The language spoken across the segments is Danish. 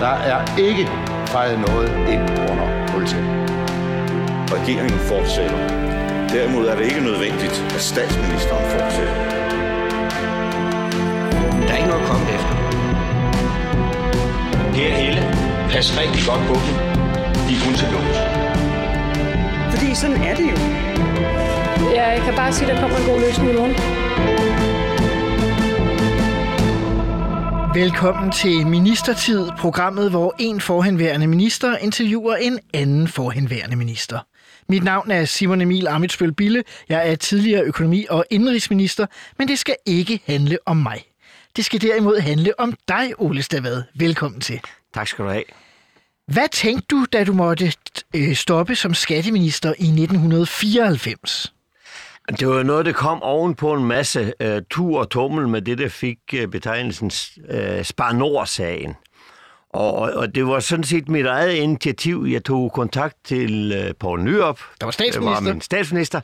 Der er ikke fejret noget ind under politiet. Regeringen fortsætter. Derimod er det ikke nødvendigt, at statsministeren fortsætter. Der er ikke noget at komme efter. Per Helle, pas rigtig godt på dem. De er kun til lås. Fordi sådan er det jo. Ja, jeg kan bare sige, at der kommer en god løsning i morgen. Velkommen til Ministertid, programmet, hvor en forhenværende minister interviewer en anden forhenværende minister. Mit navn er Simon Emil Amitsbøl Bille. Jeg er tidligere økonomi- og indrigsminister, men det skal ikke handle om mig. Det skal derimod handle om dig, Ole Stavad. Velkommen til. Tak skal du have. Hvad tænkte du, da du måtte øh, stoppe som skatteminister i 1994? Det var noget, der kom oven på en masse uh, tur og tummel med det, der fik uh, betegnelsen uh, Spar Nord-sagen. Og, og, det var sådan set mit eget initiativ. Jeg tog kontakt til uh, Poul Nyrup, der var statsminister. var min statsminister,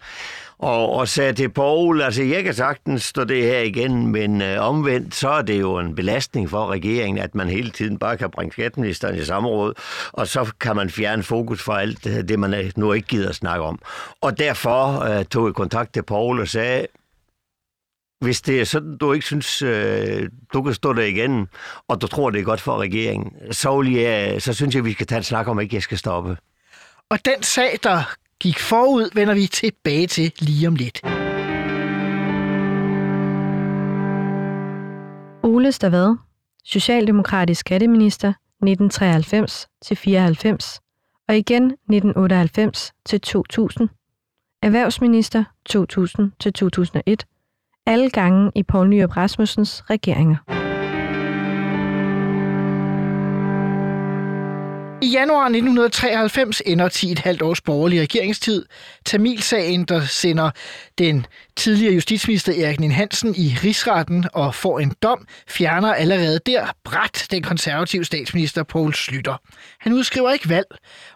og, og sagde til Poul, altså jeg kan sagtens stå det her igen, men øh, omvendt, så er det jo en belastning for regeringen, at man hele tiden bare kan bringe skatteministeren i samråd, og så kan man fjerne fokus fra alt det, det man øh, nu ikke gider at snakke om. Og derfor øh, tog jeg kontakt til Poul og sagde, hvis det er sådan, du ikke synes, øh, du kan stå der igen, og du tror, det er godt for regeringen, så, vil jeg, så synes jeg, vi skal tage en snak om, at ikke jeg skal stoppe. Og den sag, der gik forud, vender vi tilbage til lige om lidt. Ole Stavad, Socialdemokratisk skatteminister 1993-94 og igen 1998 til 2000. Erhvervsminister 2000-2001. Alle gange i Poul Nyrup Rasmussens regeringer. Januar 1993 ender 10,5 års borgerlig regeringstid. Tamilsagen, der sender den tidligere justitsminister Erik Nien Hansen i rigsretten og får en dom, fjerner allerede der bræt den konservative statsminister Poul Slytter. Han udskriver ikke valg,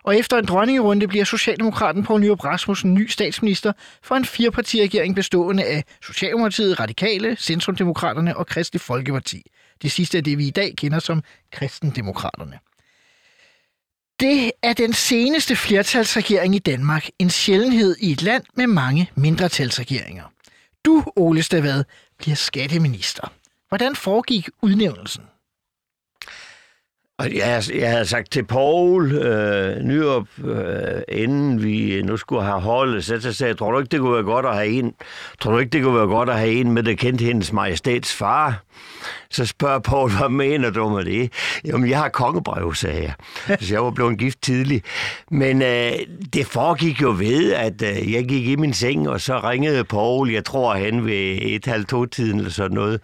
og efter en dronningerunde bliver Socialdemokraten Poul Nyrup Rasmussen ny statsminister for en firepartiregering bestående af Socialdemokratiet, Radikale, Centrumdemokraterne og Kristelig Folkeparti. Det sidste er det, vi i dag kender som Kristendemokraterne. Det er den seneste flertalsregering i Danmark, en sjældenhed i et land med mange mindretalsregeringer. Du, Ole Stavad, bliver skatteminister. Hvordan foregik udnævnelsen? Jeg, jeg havde sagt til Paul øh, Nyrup, øh, inden vi nu skulle have holdet, så, så sagde jeg, tror du ikke, det kunne være godt at have en, tror du ikke, det kunne være godt at have en med, der kendte hendes majestæts far? Så spørger Paul, hvad mener du med det? Jamen, jeg har kongebrev, sagde jeg. Så jeg var blevet gift tidligt. Men øh, det foregik jo ved, at øh, jeg gik i min seng, og så ringede Paul, jeg tror han ved et halvt to tiden eller sådan noget,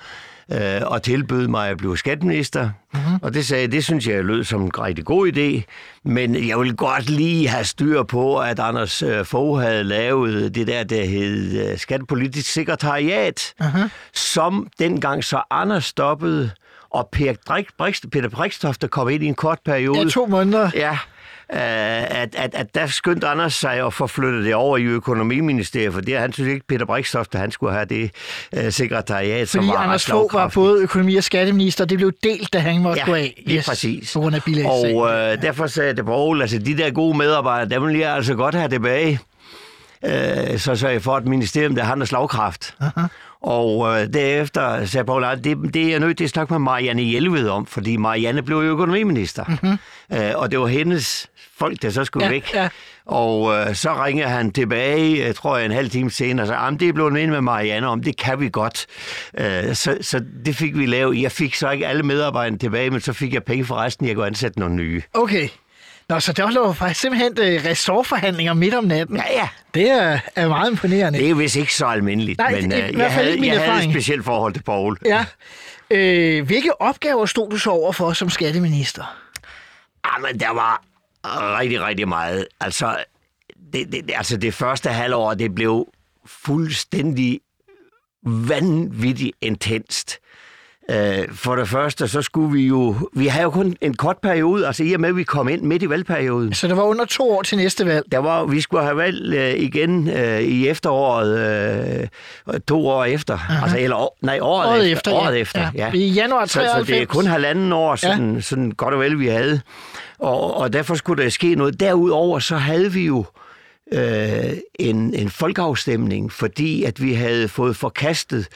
øh, og tilbød mig at blive skatteminister. Mm-hmm. Og det sagde det synes jeg lød som en rigtig god idé. Men jeg vil godt lige have styr på, at Anders øh, Fogh havde lavet det der, der hed øh, Skattepolitisk Sekretariat, mm-hmm. som dengang så Anders stoppede, og Peter Brikstoft, der kom ind i en kort periode. Ja, to måneder. Ja, at, at, at der skyndte Anders sig at få flyttet det over i økonomiministeriet, for det, han synes ikke, Peter Brikstoft, han skulle have det uh, sekretariat, Fordi som var Anders Fogh var både økonomi- og skatteminister, det blev delt, da han måtte ja, gå af. Ja, yes, præcis. På grund af Og uh, derfor sagde det på altså de der gode medarbejdere, dem vil jeg altså godt have tilbage. Uh, så jeg for et ministerium, der har der slagkraft. Uh-huh. Og øh, derefter sagde Paul, at det, det er jeg nødt til at snakke med Marianne Hjelved om, fordi Marianne blev jo økonomiminister. Mm-hmm. Øh, og det var hendes folk, der så skulle ja, væk. Ja. Og øh, så ringer han tilbage, jeg tror jeg, en halv time senere, og sagde, det er blevet med Marianne om, det kan vi godt. Øh, så, så det fik vi lavet. Jeg fik så ikke alle medarbejderne tilbage, men så fik jeg penge for resten, jeg kunne ansætte nogle nye. Okay. Nå, så der var faktisk simpelthen uh, ressortforhandlinger midt om natten. Ja, ja. Det er, er meget imponerende. Det er vist ikke så almindeligt, Nej, men det, uh, jeg, havde, jeg havde et specielt forhold til Paul. Ja. Øh, hvilke opgaver stod du så over for som skatteminister? Jamen, ah, der var rigtig, rigtig meget. Altså, det, det, altså det første halvår, det blev fuldstændig vanvittigt intenst. Øh, for det første, så skulle vi jo... Vi har jo kun en kort periode, altså i og med, at vi kom ind midt i valgperioden. Så det var under to år til næste valg. Der var, vi skulle have valg øh, igen øh, i efteråret, øh, to år efter. Uh-huh. Altså, eller, år- nej, året, Året efter. efter, året ja. efter, Ja. ja. I januar Så, så det er 93. kun halvanden år, sådan, ja. sådan godt og vel, vi havde. Og, og derfor skulle der ske noget. Derudover så havde vi jo øh, en, en folkeafstemning, fordi at vi havde fået forkastet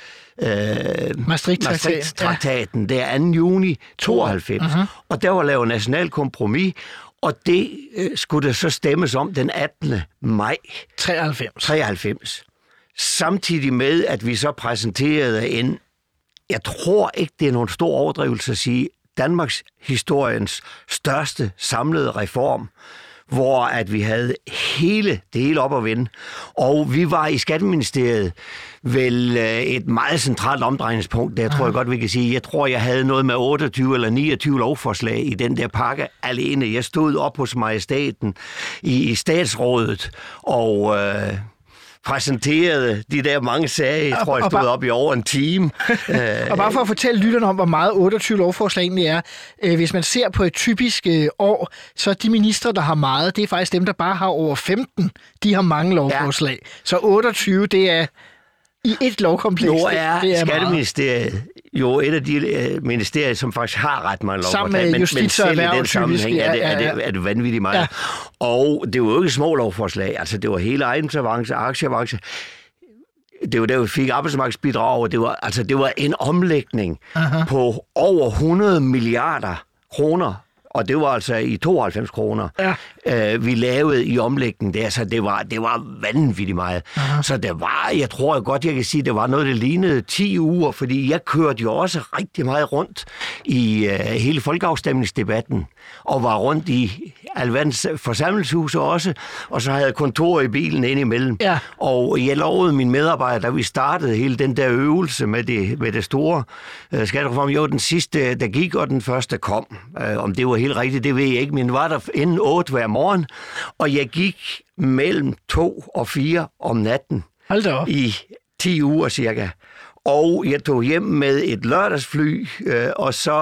øh, Maastricht-traktaten, Maastricht-traktaten der 2. juni 92. Uh-huh. Og der var lavet national kompromis, og det øh, skulle der så stemmes om den 18. maj 93. 93. Samtidig med, at vi så præsenterede en, jeg tror ikke, det er nogen stor overdrivelse at sige, Danmarks historiens største samlede reform, hvor at vi havde hele det hele op at vende. Og vi var i Skatteministeriet vel øh, et meget centralt omdrejningspunkt, der tror jeg godt, vi kan sige. Jeg tror, jeg havde noget med 28 eller 29 lovforslag i den der pakke alene. Jeg stod op hos majestaten i, i statsrådet og... Øh, præsenterede de der mange sager. Jeg tror, jeg stod bare- op i over en time. Øh, Og bare for at fortælle lytterne om, hvor meget 28 lovforslag egentlig er. Øh, hvis man ser på et typisk øh, år, så de ministre, der har meget, det er faktisk dem, der bare har over 15. De har mange lovforslag. Ja. Så 28, det er i et lovkompleks. Nu er, det er meget. Jo et af de øh, ministerier, som faktisk har ret mange lovforslag. Sammen med men, Justits- men selv i den sammenhæng er det, er, det, er det vanvittigt meget. Ja. Og det var jo ikke små lovforslag. Altså, det var hele ejendomsavance, aktieavance. Det var der, vi fik arbejdsmarkedsbidrag, og det var, altså, det var en omlægning Aha. på over 100 milliarder kroner og det var altså i 92 kroner, ja. øh, vi lavede i omlægningen der, så det var, det var vanvittigt meget. Aha. Så det var, jeg tror godt, jeg kan sige, det var noget, der lignede 10 uger, fordi jeg kørte jo også rigtig meget rundt i øh, hele folkeafstemningsdebatten, og var rundt i alverdens forsamlingshuse også, og så havde jeg kontor i bilen indimellem. Ja. Og jeg lovede mine medarbejdere, da vi startede hele den der øvelse med det, med det store øh, skattereform, jo, den sidste, der gik, og den første kom. Øh, om det var helt rigtigt, det ved jeg ikke, men var der inden 8 hver morgen, og jeg gik mellem 2 og 4 om natten. Hold da op. I 10 uger cirka. Og jeg tog hjem med et lørdagsfly, øh, og så,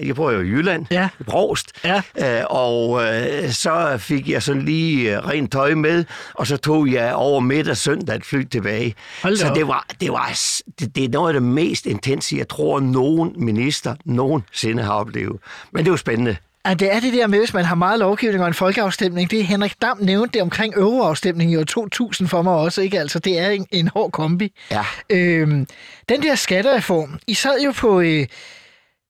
øh, jeg bor jo i Jylland, Ja. i Brost, Ja. øh, og øh, så fik jeg sådan lige øh, rent tøj med, og så tog jeg over middag søndag et fly tilbage. Hold så op. det var, det, var, det, det er noget af det mest intense, jeg tror, nogen minister nogensinde har oplevet. Men det var spændende. Ja, det er det der med, hvis man har meget lovgivning og en folkeafstemning. Det er Henrik Dam nævnte det omkring euroafstemningen i år 2000 for mig også. Ikke? Altså, det er en, en hård kombi. Ja. Øhm, den der skattereform, I sad jo på, øh,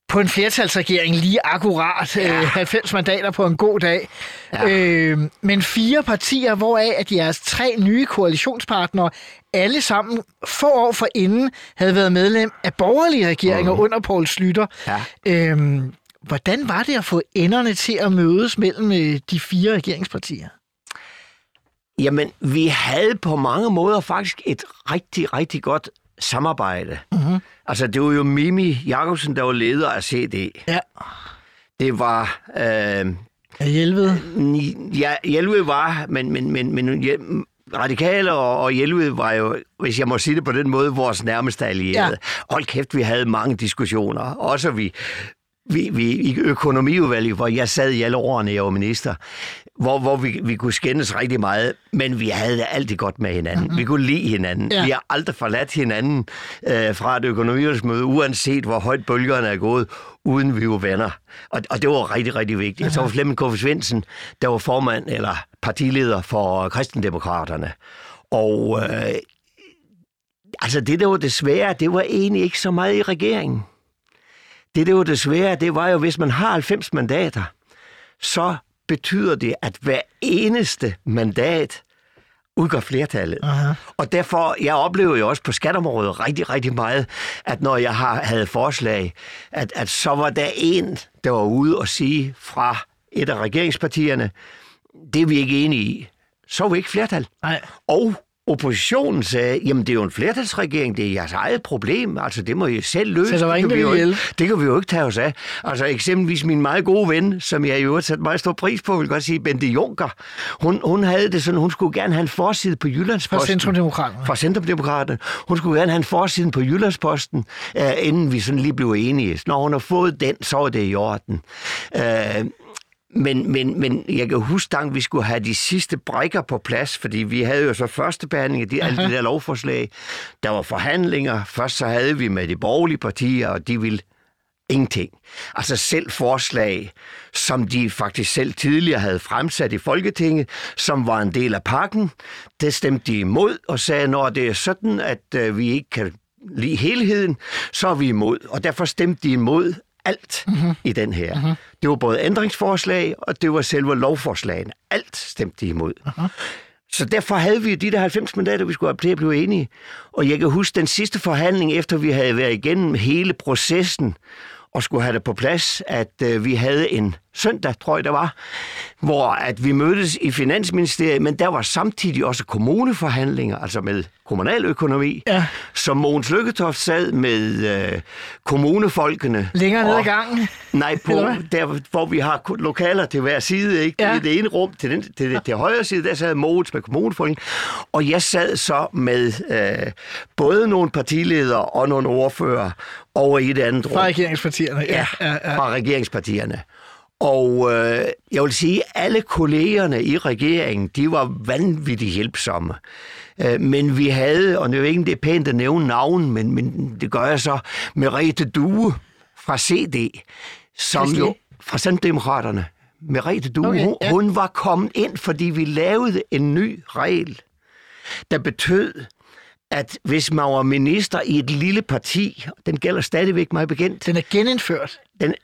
på en flertalsregering lige akkurat ja. øh, 90 mandater på en god dag. Ja. Øhm, men fire partier, hvoraf at jeres tre nye koalitionspartnere alle sammen få år for inden havde været medlem af borgerlige regeringer mm. under Poul Slytter. Ja. Øhm, hvordan var det at få enderne til at mødes mellem øh, de fire regeringspartier? Jamen, vi havde på mange måder faktisk et rigtig, rigtig godt samarbejde. Mm-hmm. Altså, det var jo Mimi Jacobsen, der var leder af CD. Ja. Det var... Øh, Hjelved? ja, Hjelved var, men, men, men, men Hjel- Radikale og, og Hjelved var jo, hvis jeg må sige det på den måde, vores nærmeste allierede. Ja. Hold kæft, vi havde mange diskussioner. Også vi, vi, vi i økonomiudvalget, hvor jeg sad i alle årene, jeg var minister, hvor, hvor vi, vi kunne skændes rigtig meget, men vi havde det altid godt med hinanden. Mm-hmm. Vi kunne lide hinanden. Ja. Vi har aldrig forladt hinanden øh, fra et økonomiudvalgsmøde, uanset hvor højt bølgerne er gået, uden vi var venner. Og, og det var rigtig, rigtig vigtigt. Så var Flemming K. Svendsen, der var formand eller partileder for Kristendemokraterne. Og øh, altså det, der var det svære, det var egentlig ikke så meget i regeringen. Det, der var det svære, det var jo, hvis man har 90 mandater, så betyder det, at hver eneste mandat udgør flertallet. Aha. Og derfor, jeg oplever jo også på skatteområdet rigtig, rigtig meget, at når jeg har, havde forslag, at, at så var der en, der var ude og sige fra et af regeringspartierne, det er vi ikke enige i. Så er vi ikke flertal. Nej. Og oppositionen sagde, jamen det er jo en flertalsregering, det er jeres eget problem, altså det må I selv løse. Så der var det, ingen, kan vi jo ikke, det kan vi jo ikke tage os af. Altså eksempelvis min meget gode ven, som jeg jo har sat meget stor pris på, vil godt sige, Bente Juncker, hun, hun havde det sådan, hun skulle gerne have en forside på Jyllandsposten. Fra Centrumdemokraterne. Fra Centrumdemokraterne. Hun skulle gerne have en forside på Jyllandsposten, øh, inden vi sådan lige blev enige. Når hun har fået den, så er det i orden. Øh, men, men, men jeg kan huske, at vi skulle have de sidste brækker på plads, fordi vi havde jo så første behandling af de, alle de der lovforslag. Der var forhandlinger. Først så havde vi med de borgerlige partier, og de ville ingenting. Altså selv forslag, som de faktisk selv tidligere havde fremsat i Folketinget, som var en del af pakken, det stemte de imod og sagde, når det er sådan, at øh, vi ikke kan lide helheden, så er vi imod. Og derfor stemte de imod alt mm-hmm. i den her. Mm-hmm. Det var både ændringsforslag, og det var selve lovforslagene. Alt stemte de imod. Mm-hmm. Så derfor havde vi de der 90 mandater, vi skulle have til at blive enige. Og jeg kan huske den sidste forhandling, efter vi havde været igennem hele processen, og skulle have det på plads, at øh, vi havde en søndag, tror jeg det var, hvor at vi mødtes i Finansministeriet, men der var samtidig også kommuneforhandlinger, altså med kommunaløkonomi, Ja. som Mogens Lykketoft sad med øh, kommunefolkene. Længere ned ad Og- gangen. Nej, på, der hvor vi har lokaler til hver side, ikke? Ja. Ja. I det ene rum til, den, til, det, til højre side, der sad Mogens med kommunefolkene, og jeg sad så med øh, både nogle partiledere og nogle ordfører over i det andet rum. Fra regeringspartierne. Ja, ja, ja. fra regeringspartierne. Og øh, jeg vil sige, at alle kollegerne i regeringen, de var vanvittigt hjælpsomme. Øh, men vi havde, og det er ikke det er pænt at nævne navn, men, men det gør jeg så, Merete Due fra CD, som jo fra Centerdemokraterne. Merete Due, okay, hun, ja. hun var kommet ind, fordi vi lavede en ny regel, der betød, at hvis man var minister i et lille parti, den gælder stadigvæk mig bekendt, Den er genindført. den,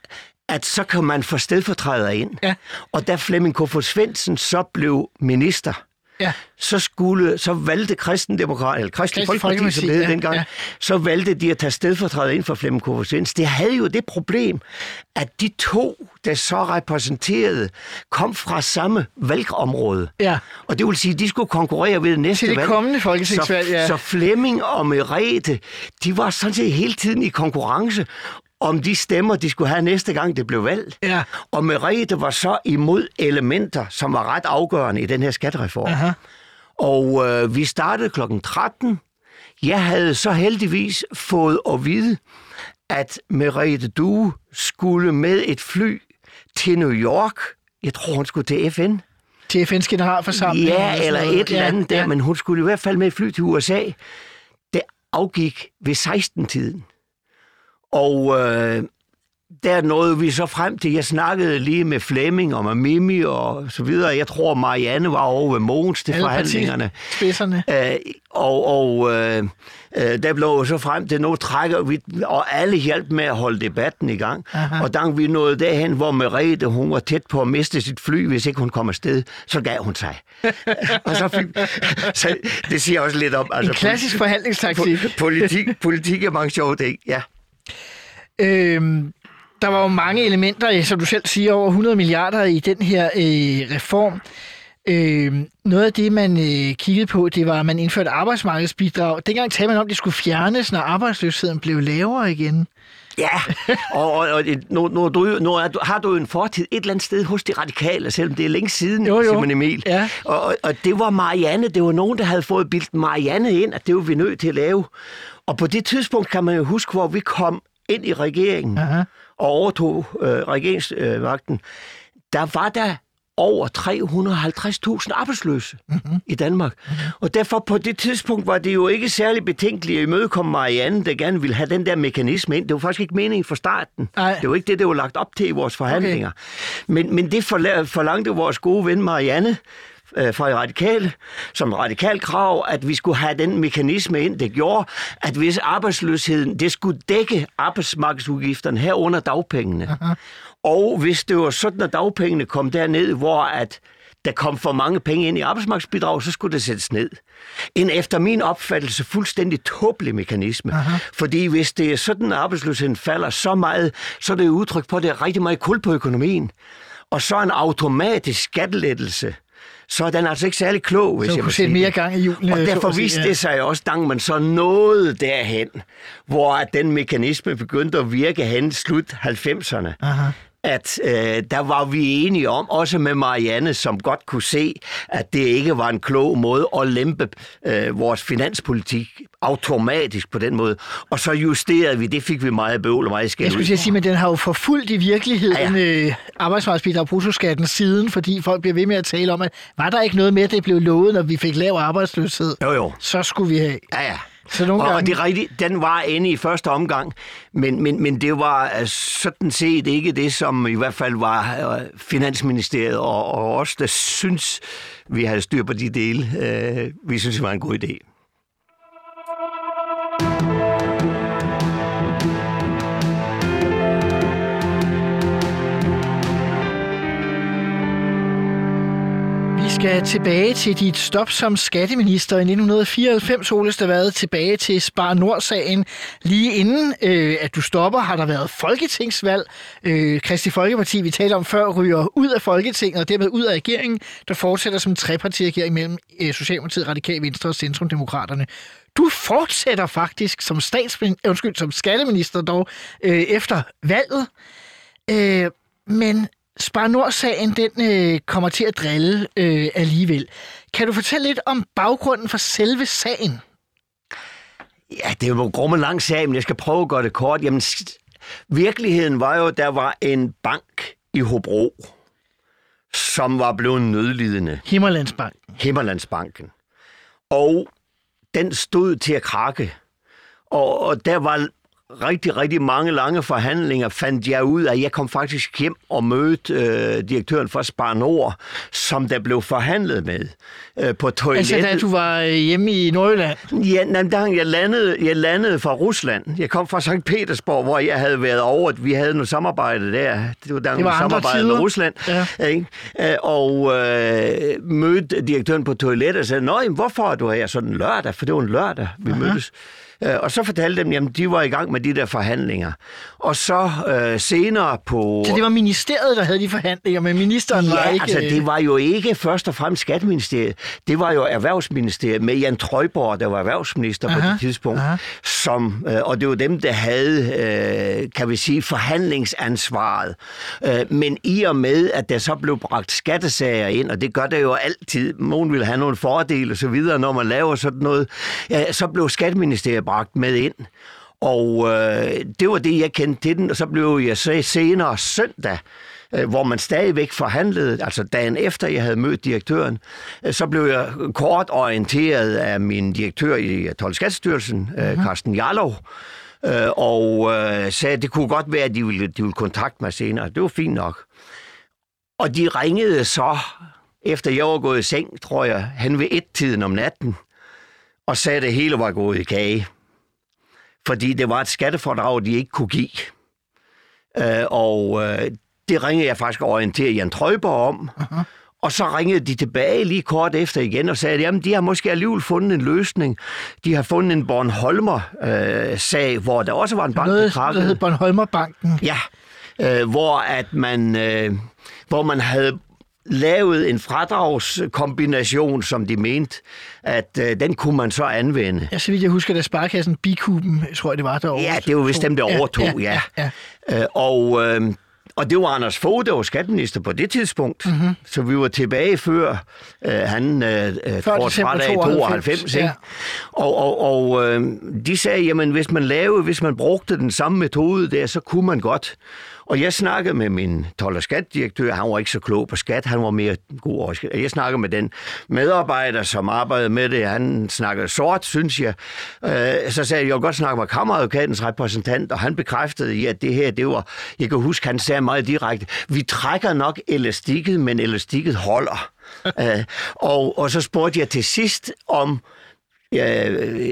at så kan man få stedfortræder ind. Ja. Og da Flemming Kofod Svendsen så blev minister, Ja. så skulle så valgte Kristendemokrat, eller Kristelig Kristelig Folkeparti, som det hed Folkeparti, ja, dengang, ja. så valgte de at tage stedfortræder ind for Flemming Kofod Svendsen. Det havde jo det problem, at de to, der så repræsenterede, kom fra samme valgområde. Ja. Og det vil sige, at de skulle konkurrere ved næste Til det valg. kommende folketingsvalg, så, ja. Så Flemming og Merete, de var sådan set hele tiden i konkurrence om de stemmer, de skulle have næste gang, det blev valgt. Ja. Og Merete var så imod elementer, som var ret afgørende i den her skattereform. Aha. Og øh, vi startede klokken 13. Jeg havde så heldigvis fået at vide, at Merete Due skulle med et fly til New York. Jeg tror, hun skulle til FN. Til FN's generalforsamling. Ja, eller noget. et eller andet ja, der, ja. men hun skulle i hvert fald med et fly til USA. Det afgik ved 16-tiden. Og øh, der nåede vi så frem til, jeg snakkede lige med Flemming og med Mimi og så videre. Jeg tror, Marianne var over ved Mogens til Alle forhandlingerne. partispidserne. Øh, og og øh, øh, der blev så frem til, nu trækker vi, og alle hjalp med at holde debatten i gang. Aha. Og da vi nåede derhen, hvor Merete, hun var tæt på at miste sit fly, hvis ikke hun kom afsted, så gav hun sig. og så fik, så det siger også lidt om... Altså, En klassisk forhandlingstaktik. po- politik, politik er mange sjove ting, ja. Øhm, der var jo mange elementer, øh, som du selv siger, over 100 milliarder i den her øh, reform. Øhm, noget af det, man øh, kiggede på, det var, at man indførte arbejdsmarkedsbidrag. Dengang talte man om, at det skulle fjernes, når arbejdsløsheden blev lavere igen. Ja, og, og, og nu, nu, du, nu er, har du jo en fortid et eller andet sted hos de radikale, selvom det er længe siden, Jo, jo. Simon Emil. Ja. Og, og, og det var Marianne, det var nogen, der havde fået bildt Marianne ind, at det var vi nødt til at lave. Og på det tidspunkt kan man jo huske, hvor vi kom ind i regeringen Aha. og overtog øh, regeringsmagten. Der var der over 350.000 arbejdsløse mm-hmm. i Danmark. Mm-hmm. Og derfor på det tidspunkt var det jo ikke særlig betænkeligt at imødekomme Marianne, der gerne ville have den der mekanisme ind. Det var faktisk ikke meningen fra starten. Nej. Det var ikke det, der var lagt op til i vores forhandlinger. Okay. Men, men det forla- forlangte vores gode ven Marianne, øh, fra de radikale, som radikal krav, at vi skulle have den mekanisme ind, det gjorde, at hvis arbejdsløsheden, det skulle dække arbejdsmarkedsudgifterne herunder dagpengene. Aha. Og hvis det var sådan, at dagpengene kom derned, hvor at der kom for mange penge ind i arbejdsmarkedsbidrag, så skulle det sættes ned. En efter min opfattelse fuldstændig tåbelig mekanisme. Aha. Fordi hvis det er sådan, at arbejdsløsheden falder så meget, så er det udtryk på, at det er rigtig meget kul på økonomien. Og så en automatisk skattelettelse så er den altså ikke særlig klog, hvis Så jeg må sige mere gang i hjulene. Og så derfor sige, viste ja. det sig også, da man så nåede derhen, hvor den mekanisme begyndte at virke hen slut 90'erne. Aha. At øh, der var vi enige om, også med Marianne, som godt kunne se, at det ikke var en klog måde at lempe øh, vores finanspolitik automatisk på den måde. Og så justerede vi, det fik vi meget bøvl og meget skæld Jeg skulle sige, men den har jo forfulgt i virkeligheden ja, ja. Øh, arbejdsmarkedsbidrag og bruttoskatten siden, fordi folk bliver ved med at tale om, at var der ikke noget med, at det blev lovet, når vi fik lav arbejdsløshed? Jo, jo. Så skulle vi have. Ja, ja. Så nogle og, gange- det er rigtigt, den var inde i første omgang, men, men, men det var øh, sådan set ikke det, som i hvert fald var øh, Finansministeriet og, og os, der synes, vi havde styr på de dele. Øh, vi synes, det var en god idé. Skal tilbage til dit stop som skatteminister i 1994, Ole Stavad, tilbage til Spar Nord-sagen. Lige inden øh, at du stopper, har der været folketingsvalg. Øh, Kristi Folkeparti, vi talte om før, ryger ud af Folketinget og dermed ud af regeringen, der fortsætter som trepartiregering mellem øh, Socialdemokratiet, Radikal Venstre og Centrumdemokraterne. Du fortsætter faktisk som, statsmin- undskyld, som skatteminister dog øh, efter valget. Øh, men Spar Nord-sagen, den øh, kommer til at drille øh, alligevel. Kan du fortælle lidt om baggrunden for selve sagen? Ja, det er jo en grumme lang sag, men jeg skal prøve at gøre det kort. Jamen, virkeligheden var jo, at der var en bank i Hobro, som var blevet nødlidende. Himmerlandsbank. Himmerlandsbanken. Og den stod til at krakke. Og, og der var rigtig, rigtig mange lange forhandlinger, fandt jeg ud af. Jeg kom faktisk hjem og mødte øh, direktøren for Spar Nord, som der blev forhandlet med øh, på toilettet. Altså, da du var øh, hjemme i Nordjylland. Ja, nej, da jeg landede, jeg landede fra Rusland. Jeg kom fra St. Petersborg, hvor jeg havde været over. Vi havde noget samarbejde der. Det var, der Det var samarbejde tider. med Rusland. Ja. Ikke? Øh, Og øh, mødte direktøren på toilettet og sagde, Nå, jamen, hvorfor er du her sådan en lørdag? For det var en lørdag, vi Aha. mødtes. Øh, Og så fortalte dem, at de var i gang med de der forhandlinger. Og så øh, senere på... Så det var ministeriet, der havde de forhandlinger, men ministeren var Ja, ikke... altså øh, det var jo ikke først og fremmest Skatteministeriet. Det var jo Erhvervsministeriet med Jan Trøjborg, der var erhvervsminister aha, på det tidspunkt. aha. Som, øh, og det var dem, der havde, øh, kan vi sige, forhandlingsansvaret. Øh, men i og med, at der så blev bragt skattesager ind, og det gør der jo altid, nogen vil have nogle fordele og så videre, når man laver sådan noget, ja, så blev Skatteministeriet bragt med ind. Og øh, det var det, jeg kendte til den, og så blev jeg så senere søndag, øh, hvor man stadigvæk forhandlede, altså dagen efter jeg havde mødt direktøren, øh, så blev jeg kort orienteret af min direktør i 12 Skattestyrelsen, øh, Carsten Jarlov, øh, og øh, sagde, at det kunne godt være, at de ville, de ville kontakte mig senere. Det var fint nok. Og de ringede så, efter jeg var gået i seng, tror jeg, hen ved et-tiden om natten, og sagde, at det hele var gået i kage. Fordi det var et skattefordrag, de ikke kunne give. Øh, og øh, det ringede jeg faktisk og orienterede Jan Trøjborg om. Uh-huh. Og så ringede de tilbage lige kort efter igen og sagde, at jamen, de har måske alligevel fundet en løsning. De har fundet en Bornholmer-sag, hvor der også var en bank, noget, der krakkede. hed Bornholmerbanken. Ja, øh, hvor at man, øh, hvor man havde lavet en fradragskombination, som de mente, at øh, den kunne man så anvende. Ja, så vidt jeg husker, da Sparkassen Bikuben, tror jeg det var, der Ja, det var vist dem, der overtog, ja. ja, ja. Øh, og, øh, og det var Anders Fogh, der var skatteminister på det tidspunkt. Mhm. Mm-hmm. Så vi var tilbage før øh, han øh, øh, trådte fra der i 92, 92. Ikke? ja. Og, og, og øh, de sagde, jamen hvis man lavede, hvis man brugte den samme metode der, så kunne man godt. Og jeg snakkede med min og skatdirektør, han var ikke så klog på skat, han var mere god skat. Jeg snakkede med den medarbejder, som arbejdede med det, han snakkede sort, synes jeg. Øh, så sagde jeg, jeg vil godt snakke med kammeradvokatens repræsentant, og han bekræftede, ja, at det her, det var, jeg kan huske, han sagde meget direkte, vi trækker nok elastikket, men elastikket holder. øh, og, og så spurgte jeg til sidst om, ja,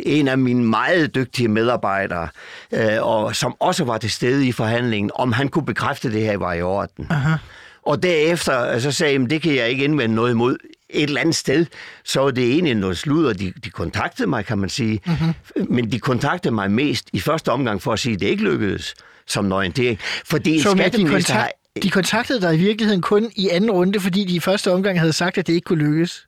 en af mine meget dygtige medarbejdere, øh, og som også var til stede i forhandlingen, om han kunne bekræfte, det her var i orden. Aha. Og derefter så sagde jeg, at det kan jeg ikke indvende noget imod. Et eller andet sted, så var det egentlig noget sludder. De, de kontaktede mig, kan man sige. Mm-hmm. Men de kontaktede mig mest i første omgang for at sige, at det ikke lykkedes som en orientering. Fordi Så med de skatteminister har De kontaktede dig i virkeligheden kun i anden runde, fordi de i første omgang havde sagt, at det ikke kunne lykkes.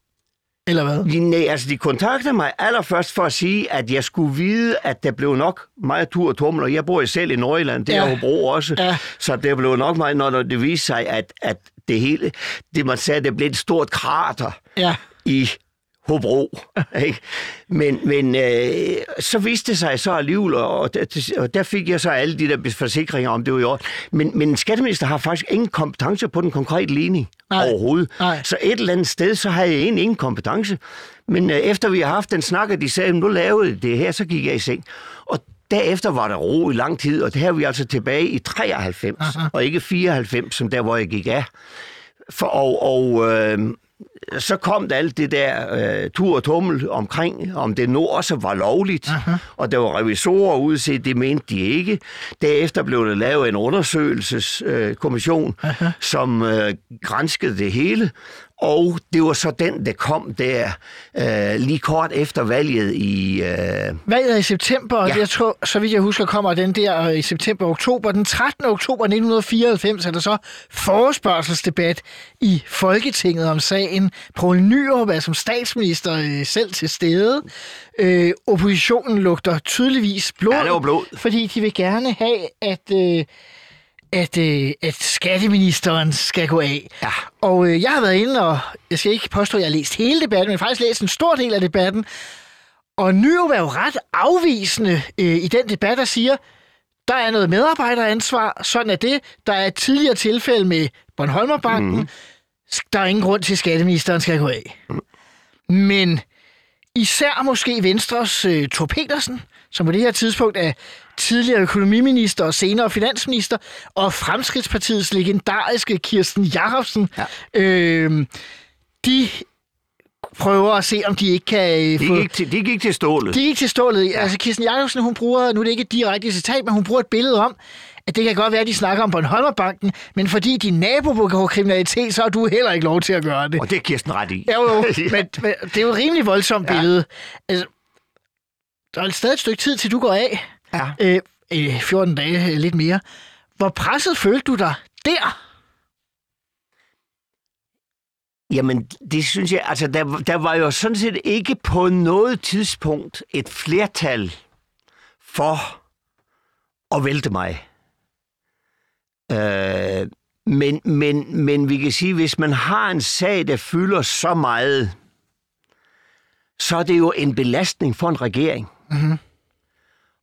Eller hvad? De, nej, altså de kontaktede mig allerførst for at sige, at jeg skulle vide, at der blev nok meget tur og tummel, og jeg bor selv i Nordjylland, det er Ja. Hobro også, Ja. så der blev nok meget, når det viste sig, at, at det hele, det man sagde, det blev et stort krater Ja. i Hobro. Ikke? Men, men øh, så viste det sig så alligevel, og der, og der fik jeg så alle de der forsikringer om, det var i orden. Men, men skatteminister har faktisk ingen kompetence på den konkrete ligning Nej. overhovedet. Nej. Så et eller andet sted, så havde jeg egentlig ingen kompetence. Men øh, efter vi har haft den snak, og de sagde, nu lavede det her, så gik jeg i seng. Og derefter var der ro i lang tid, og det her er vi altså tilbage i 93, Aha. og ikke 94, som der, hvor jeg gik af. For, og og øh, så kom der alt det der øh, tur og tummel omkring, om det nu også var lovligt. Aha. Og der var revisorer ude til, det mente de ikke. Derefter blev der lavet en undersøgelseskommission, øh, som øh, granskede det hele. Og det var så den, der kom der øh, lige kort efter valget i... Øh, Valget i september, og Ja. ja. jeg tror, så vidt jeg husker, kommer den der øh, i september-oktober. Den 13. oktober 1994 er der så forespørgselsdebat i Folketinget om sagen. Poul Nyrup er som statsminister øh, selv til stede. Øh, oppositionen lugter tydeligvis blod, Ja, det var blod. fordi de vil gerne have, at... Øh, at, øh, at skatteministeren skal gå af. Ja. Og øh, jeg har været inde, og jeg skal ikke påstå, at jeg har læst hele debatten, men faktisk læst en stor del af debatten. Og Nyrup er jo ret afvisende øh, i den debat, der siger, der er noget medarbejderansvar, sådan er det. Der er et tidligere tilfælde med Bornholmerbanken. Mm. Der er ingen grund til, at skatteministeren skal gå af. Mm. Men især måske Venstres øh, Thor Petersen, som på det her tidspunkt er tidligere økonomiminister og senere finansminister, og Fremskridtspartiets legendariske Kirsten Jacobsen, Ja. øh, de prøver at se, om de ikke kan øh, de, få... gik til, de gik til stålet. De gik til stålet. Ja. Altså, Kirsten Jacobsen, hun bruger, nu er det ikke et direkte citat, men hun bruger et billede om, at det kan godt være, at de snakker om Bornholmerbanken, men fordi din nabo begår kriminalitet, så har du heller ikke lov til at gøre det. Og det er Kirsten ret i. Ja, jo, jo. men, men det er jo et rimelig voldsomt Ja. billede. Altså, der er stadig et stykke tid, til du går af. Ja. Øh, øh, 14 dage, øh, lidt mere. Hvor presset følte du dig der? Jamen, det synes jeg, altså der, der var jo sådan set ikke på noget tidspunkt et flertal for at vælte mig. Øh, men, men, men vi kan sige, hvis man har en sag, der fylder så meget, så er det jo en belastning for en regering. Mm-hmm.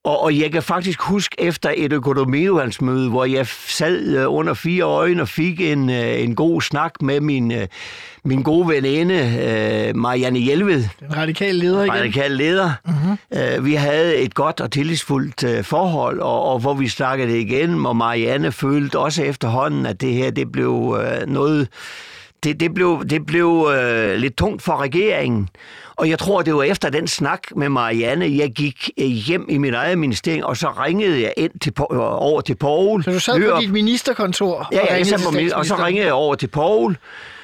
Og, og jeg kan faktisk huske efter et økonomiudvalgsmøde, hvor jeg sad øh, under fire øjne og fik en, øh, en god snak med min, øh, min gode veninde, Marianne Hjelved, Den radikale leder igen. radikal leder. Mm-hmm. Vi havde et godt og tillidsfuldt forhold, og, og hvor vi snakkede det igen, og Marianne følte også efterhånden, at det her det blev noget... Det, det blev, det blev øh, lidt tungt for regeringen. Og jeg tror, det var efter den snak med Marianne, jeg gik øh, hjem i mit eget ministerium, og så ringede jeg ind til, øh, over til Poul. Så du sad på Nyrup. dit ministerkontor Ja, og ja, jeg sad på min, og så ringede jeg over til Poul,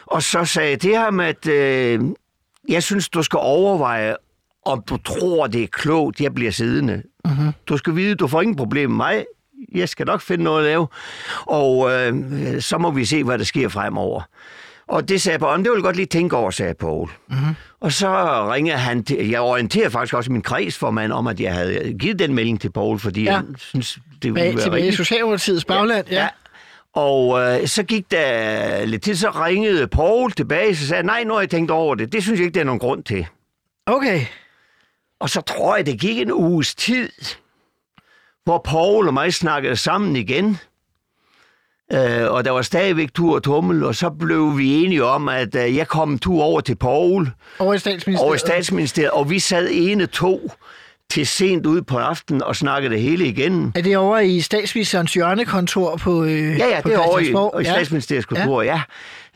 og så sagde jeg til ham, at øh, jeg synes, du skal overveje, om du tror, det er klogt, jeg bliver siddende. Mm-hmm. Du skal vide, du får ingen problem med mig. Jeg skal nok finde noget at lave. Og øh, så må vi se, hvad der sker fremover. Og det sagde Poul, det vil jeg godt lige tænke over, sagde Poul. Mm-hmm. Og så ringede han til, jeg orienterede faktisk også min kredsformand om, at jeg havde givet den melding til Poul, fordi Ja. jeg synes, det ville Bag, være rigtigt. Socialdemokratiets bagland, ja. Ja. Og øh, så gik der lidt til, så ringede Paul tilbage, så sagde nej, nu har jeg tænkt over det. Det synes jeg ikke, der er nogen grund til. Okay. Og så tror jeg, det gik en uges tid, hvor Paul og mig snakkede sammen igen. Øh, og der var stadigvæk tur og tummel, og så blev vi enige om, at øh, jeg kom en tur over til Paul Over i statsministeriet. over i statsministeriet, og vi sad ene to til sent ud på aftenen og snakkede det hele igen. Er det over i statsministerens hjørnekontor på øh, Ja, ja, på det er over i, Christiansborg? i statsministeriets kontor, ja.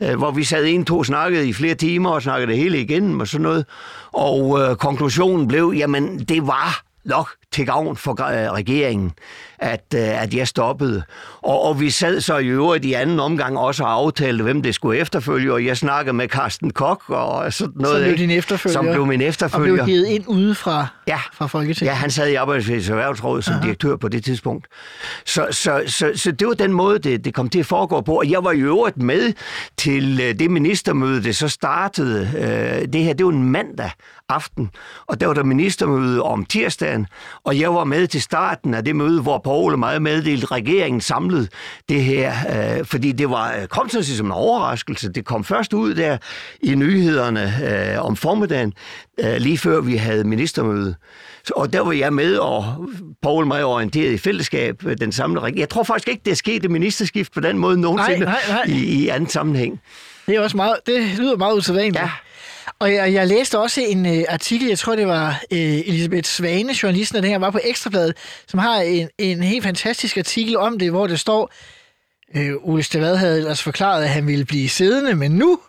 ja. Hvor vi sad en, to snakkede i flere timer og snakkede det hele igen og sådan noget. Og øh, konklusionen blev, jamen det var nok til gavn for øh, regeringen, at, øh, at jeg stoppede. Og, og vi sad så i øvrigt i anden omgang også og aftalte, hvem det skulle efterfølge, og jeg snakkede med Carsten Kok og sådan noget. Som blev din efterfølger. Som blev min Og efterfølger. blev givet ind ude fra, Ja. fra Folketinget. Ja, han sad i Arbejdsfælles Erhvervsråd som direktør på det tidspunkt. Så, så, så, så det var den måde, det, det kom til at foregå på. Og jeg var i øvrigt med til øh, det ministermøde, det så startede. Det her, det var en mandag aften, og der var der ministermøde om tirsdagen, og jeg var med til starten af det møde, hvor Poul og mig meddelte, regeringen samlede det her, øh, fordi det var, øh, kom sådan set som en overraskelse. Det kom først ud der i nyhederne øh, om formiddagen, øh, lige før vi havde ministermøde. Så, og der var jeg med, og Poul mig orienteret i fællesskab øh, den samlede regering. Jeg tror faktisk ikke, det er sket et ministerskift på den måde nogensinde nej, nej. I, i anden sammenhæng. Det er også meget, det lyder meget usædvanligt. Ja. Og jeg, jeg læste også en uh, artikel, jeg tror det var uh, Elisabeth Svane, journalisten, der dengang var på Ekstrabladet, som har en, en helt fantastisk artikel om det, hvor det står, uh, Ole Stavad havde ellers forklaret, at han ville blive siddende, men nu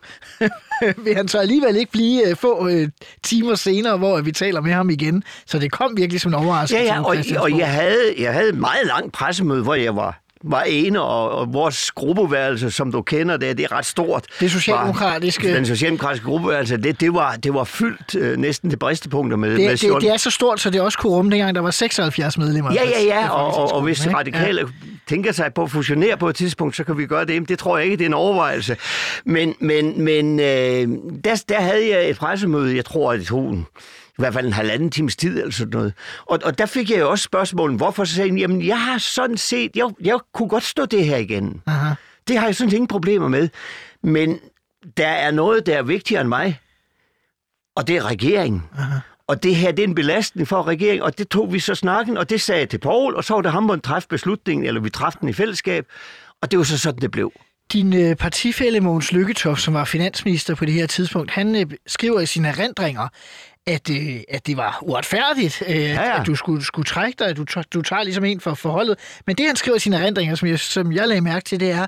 vil han så alligevel ikke blive uh, få uh, timer senere, hvor vi taler med ham igen. Så det kom virkelig som en overraskelse. Ja, ja, og, og jeg, havde, jeg havde et meget langt pressemøde, hvor jeg var var ene, og, og vores gruppeværelse, som du kender det, det er ret stort. Det socialdemokratiske- Var, den socialdemokratiske gruppeværelse, det, det, var, det var fyldt øh, næsten til bristepunkter med, med det, det, det er så stort, så det også kunne rumme dengang, der var 76 medlemmer. Ja, ja, af ja, og, og, og hvis radikale ja. tænker sig på at fusionere på et tidspunkt, så kan vi gøre det. Det tror jeg ikke, det er en overvejelse. Men, men, men øh, der, der havde jeg et pressemøde, jeg tror, at det tog en, i hvert fald en halvanden times tid eller sådan noget. Og, og der fik jeg jo også spørgsmålet, hvorfor så sagde jeg, jamen jeg har sådan set, jeg, jeg kunne godt stå det her igen. Aha. Det har jeg sådan set ingen problemer med. Men der er noget, der er vigtigere end mig, og det er regeringen. Aha. Og det her, det er en belastning for regeringen, og det tog vi så snakken, og det sagde jeg til Poul, og så var det ham, der træffede beslutningen, eller vi træffede den i fællesskab, og det var så sådan, det blev. Din øh, partifælle Mogens Lykketoft, som var finansminister på det her tidspunkt, han øh, skriver i sine erindringer, at, øh, at det var uretfærdigt, øh, ja, ja. at du skulle, skulle trække dig, at du, tager- du tager ligesom en for forholdet. Men det, han skriver i sine erindringer, som jeg, som jeg lagde mærke til, det er,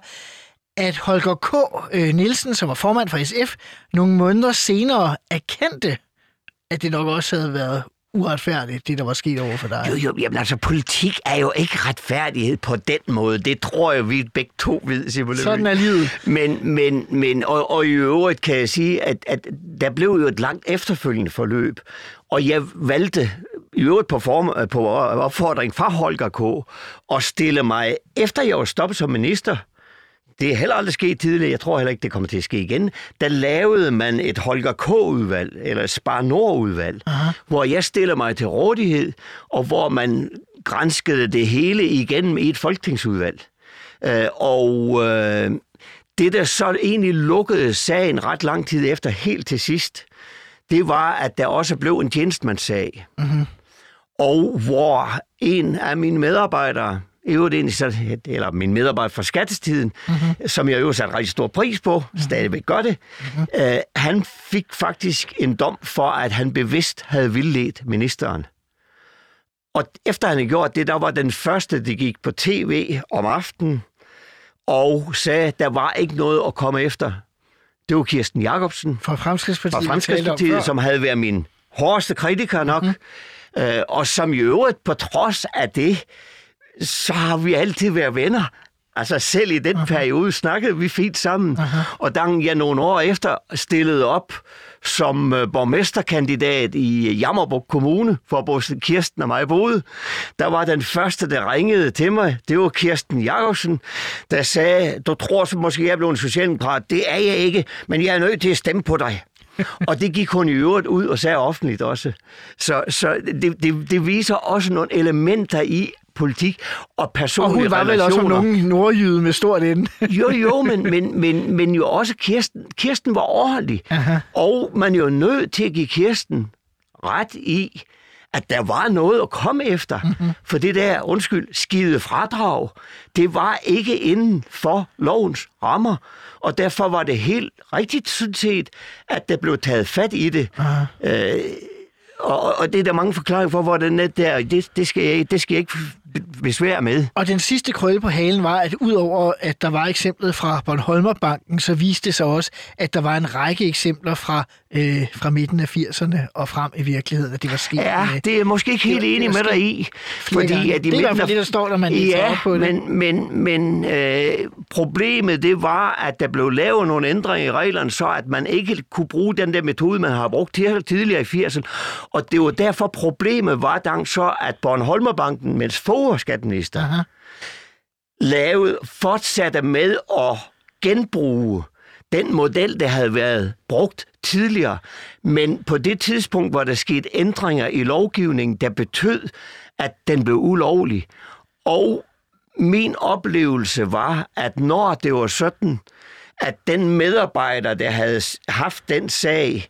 at Holger K. Øh, Nielsen, som var formand for SF, nogle måneder senere erkendte, at det nok også havde været uretfærdigt, det der var sket over for dig. Jo, jo, jamen altså, politik er jo ikke retfærdighed på den måde. Det tror jeg, vi begge to ved, Simon. Sådan er livet. Men, men, men og, og i øvrigt kan jeg sige, at, at der blev jo et langt efterfølgende forløb, og jeg valgte i øvrigt på, form, på opfordring fra Holger K. at stille mig, efter jeg var stoppet som minister, det er heller aldrig sket tidligere, jeg tror heller ikke, det kommer til at ske igen, der lavede man et Holger K-udvalg, eller et Spar Nord-udvalg, hvor jeg stiller mig til rådighed, og hvor man grænskede det hele igennem i et folketingsudvalg. Øh, og øh, det, der så egentlig lukkede sagen ret lang tid efter, helt til sidst, det var, at der også blev en tjenestemandssag. Mm-hmm. Og hvor en af mine medarbejdere, i øvrigt egentlig så, eller min medarbejder fra skattestiden, mm-hmm. som jeg jo satte rigtig stor pris på, mm-hmm. stadigvæk gør det, mm-hmm. øh, han fik faktisk en dom for, at han bevidst havde vildledt ministeren. Og efter han havde gjort det, der var den første, der gik på tv om aftenen, og sagde, at der var ikke noget at komme efter. Det var Kirsten Jacobsen Fra Fremskridspartiet, fra Fremskridspartiet, som havde været min hårdeste kritiker nok, mm. øh, og som i øvrigt på trods af det, så har vi altid været venner. Altså selv i den okay. periode snakkede vi fint sammen. Aha. Og da jeg nogle år efter stillede op som øh, borgmesterkandidat i Jammerburg Kommune, hvor både Kirsten og mig boede, der var den første, der ringede til mig. Det var Kirsten Jacobsen, der sagde, du tror så måske, jeg blevet en socialdemokrat. Det er jeg ikke, men jeg er nødt til at stemme på dig. og det gik hun i øvrigt ud og sagde offentligt også. Så, så det, det, det viser også nogle elementer i politik og Og personlige hun var vel også relationer. nogen nordjyde med stort ende. Jo, jo, men, men, men, men jo også Kirsten. Kirsten var ordentlig. Aha. Og man er jo nødt til at give Kirsten ret i, at der var noget at komme efter. Mm-hmm. For det der, undskyld, skide fradrag, det var ikke inden for lovens rammer. Og derfor var det helt rigtigt, sådan set, at der blev taget fat i det. Øh, og, og det er der mange forklaringer for, hvordan det der, det, det, skal jeg, det skal jeg ikke besvær med. Og den sidste krølle på halen var, at udover at der var eksemplet fra Bornholmerbanken, så viste det sig også, at der var en række eksempler fra, øh, fra midten af 80'erne og frem i virkeligheden, at det var sket. Ja, med- det er måske ikke helt enig med dig i. gange. at i Det er i hvert fald det, der står, når man ja, op på det. men, men, men øh, problemet det var, at der blev lavet nogle ændringer i reglerne, så at man ikke kunne bruge den der metode, man har brugt tidligere i 80'erne. Og det var derfor problemet var så, at Bornholmerbanken, mens få var skatteminister, Aha. lavede, fortsatte med at genbruge den model, der havde været brugt tidligere. Men på det tidspunkt, hvor der skete ændringer i lovgivningen, der betød, at den blev ulovlig. Og min oplevelse var, at når det var sådan, at den medarbejder, der havde haft den sag,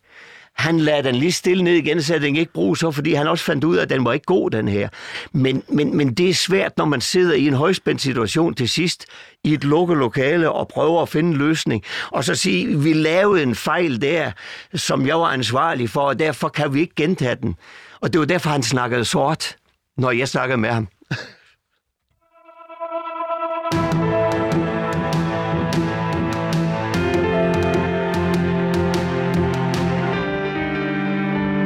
han lader den lige stille ned igen, så den ikke bruges så, fordi han også fandt ud af, at den var ikke god, den her. Men, men, men det er svært, når man sidder i en højspændt situation til sidst, i et lukket lokale, og prøver at finde en løsning, og så sige, vi lavede en fejl der, som jeg var ansvarlig for, og derfor kan vi ikke gentage den. Og det var derfor, han snakkede sort, når jeg snakkede med ham. Vi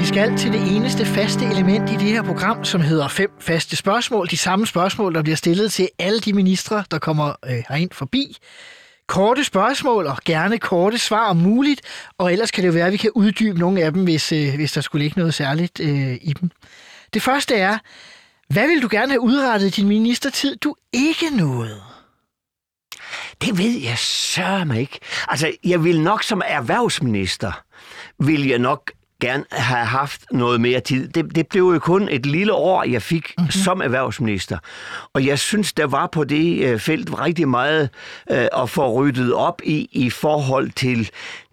skal til det eneste faste element i det her program, som hedder fem faste spørgsmål. De samme spørgsmål, der bliver stillet til alle de ministre, der kommer øh, herind forbi. Korte spørgsmål og gerne korte svar om muligt, og ellers kan det jo være, at vi kan uddybe nogle af dem, hvis, øh, hvis der skulle ligge noget særligt øh, i dem. Det første er, hvad vil du gerne have udrettet i din ministertid, du ikke nåede? Det ved jeg sørme ikke. Altså, jeg vil nok som erhvervsminister, vil jeg nok gerne have haft noget mere tid. Det, det blev jo kun et lille år, jeg fik mm-hmm. som erhvervsminister. Og jeg synes, der var på det øh, felt rigtig meget øh, at få ryddet op i, i forhold til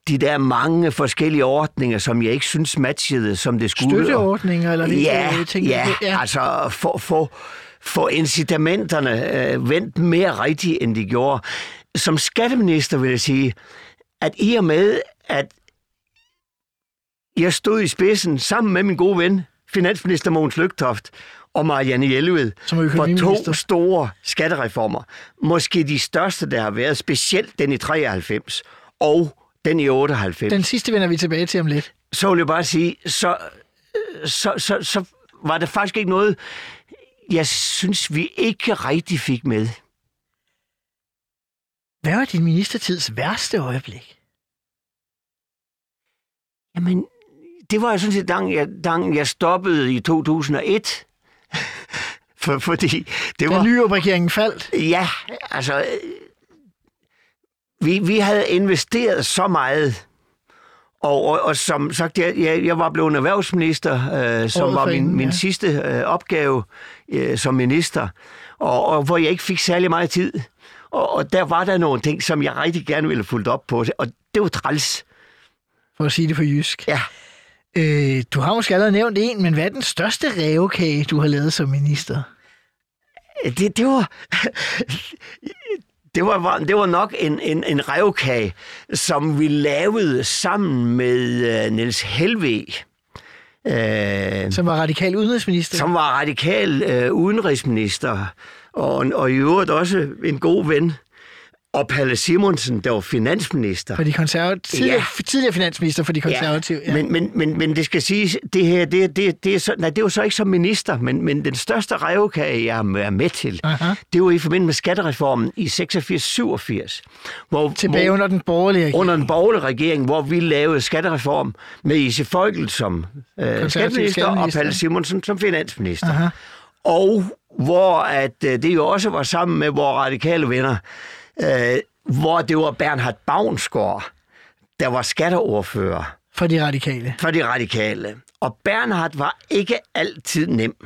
de der mange forskellige ordninger, som jeg ikke synes matchede, som det skulle. Støtteordninger, eller det, Ja, øh, tænker ja, ja, altså få, få, få incitamenterne øh, vendt mere rigtigt, end de gjorde. Som skatteminister vil jeg sige, at i og med, at jeg stod i spidsen sammen med min gode ven, finansminister Mogens Lygtoft og Marianne Jelved, for to store skattereformer. Måske de største, der har været, specielt den i 93 og den i 98 Den sidste vender vi tilbage til om lidt. så vil jeg bare sige, så, så, så, så var det faktisk ikke noget, jeg synes, vi ikke rigtig fik med. Hvad var din ministertids værste øjeblik? Jamen, det var jo sådan set, da jeg, da jeg stoppede i 2001. For, fordi det Da var... nyopregeringen faldt. Ja, altså... Vi, vi havde investeret så meget, og, og, og som sagt, jeg, jeg, jeg var blevet erhvervsminister, øh, som var min, min ja. sidste øh, opgave øh, som minister, og, og hvor jeg ikke fik særlig meget tid. Og, og der var der nogle ting, som jeg rigtig gerne ville fulgt op på, og det var træls. for at sige det på jysk. Ja. Øh, du har måske allerede nævnt en, men hvad er den største rævekage, du har lavet som minister? Det, det var... Det var, det var nok en, en, en revkage, som vi lavede sammen med uh, Niels Helve, uh, Som var radikal udenrigsminister? som var radikal uh, udenrigsminister, og, og i øvrigt også en god ven. Og Palle Simonsen, der var finansminister. For de konservative, tidligere, Ja. tidligere finansminister for de konservative. Ja, Men, men, men, men det skal siges, det her, det, det, det, er så, nej, det var så ikke som minister, men, men den største revkage, jeg er med til, Aha. det var i forbindelse med skattereformen i 86-87. Hvor, Tilbage hvor, under den borgerlige regering. under en borgerlig regering, hvor vi lavede skattereform med Ise Folkel som øh, skatteminister og. Palle Simonsen som finansminister. Aha. Og hvor at, øh, det jo også var sammen med vores radikale venner, øh, hvor det var Bernhard Bavnsgaard, der var skatteordfører For de radikale. for de radikale. Og Bernhard var ikke altid nem.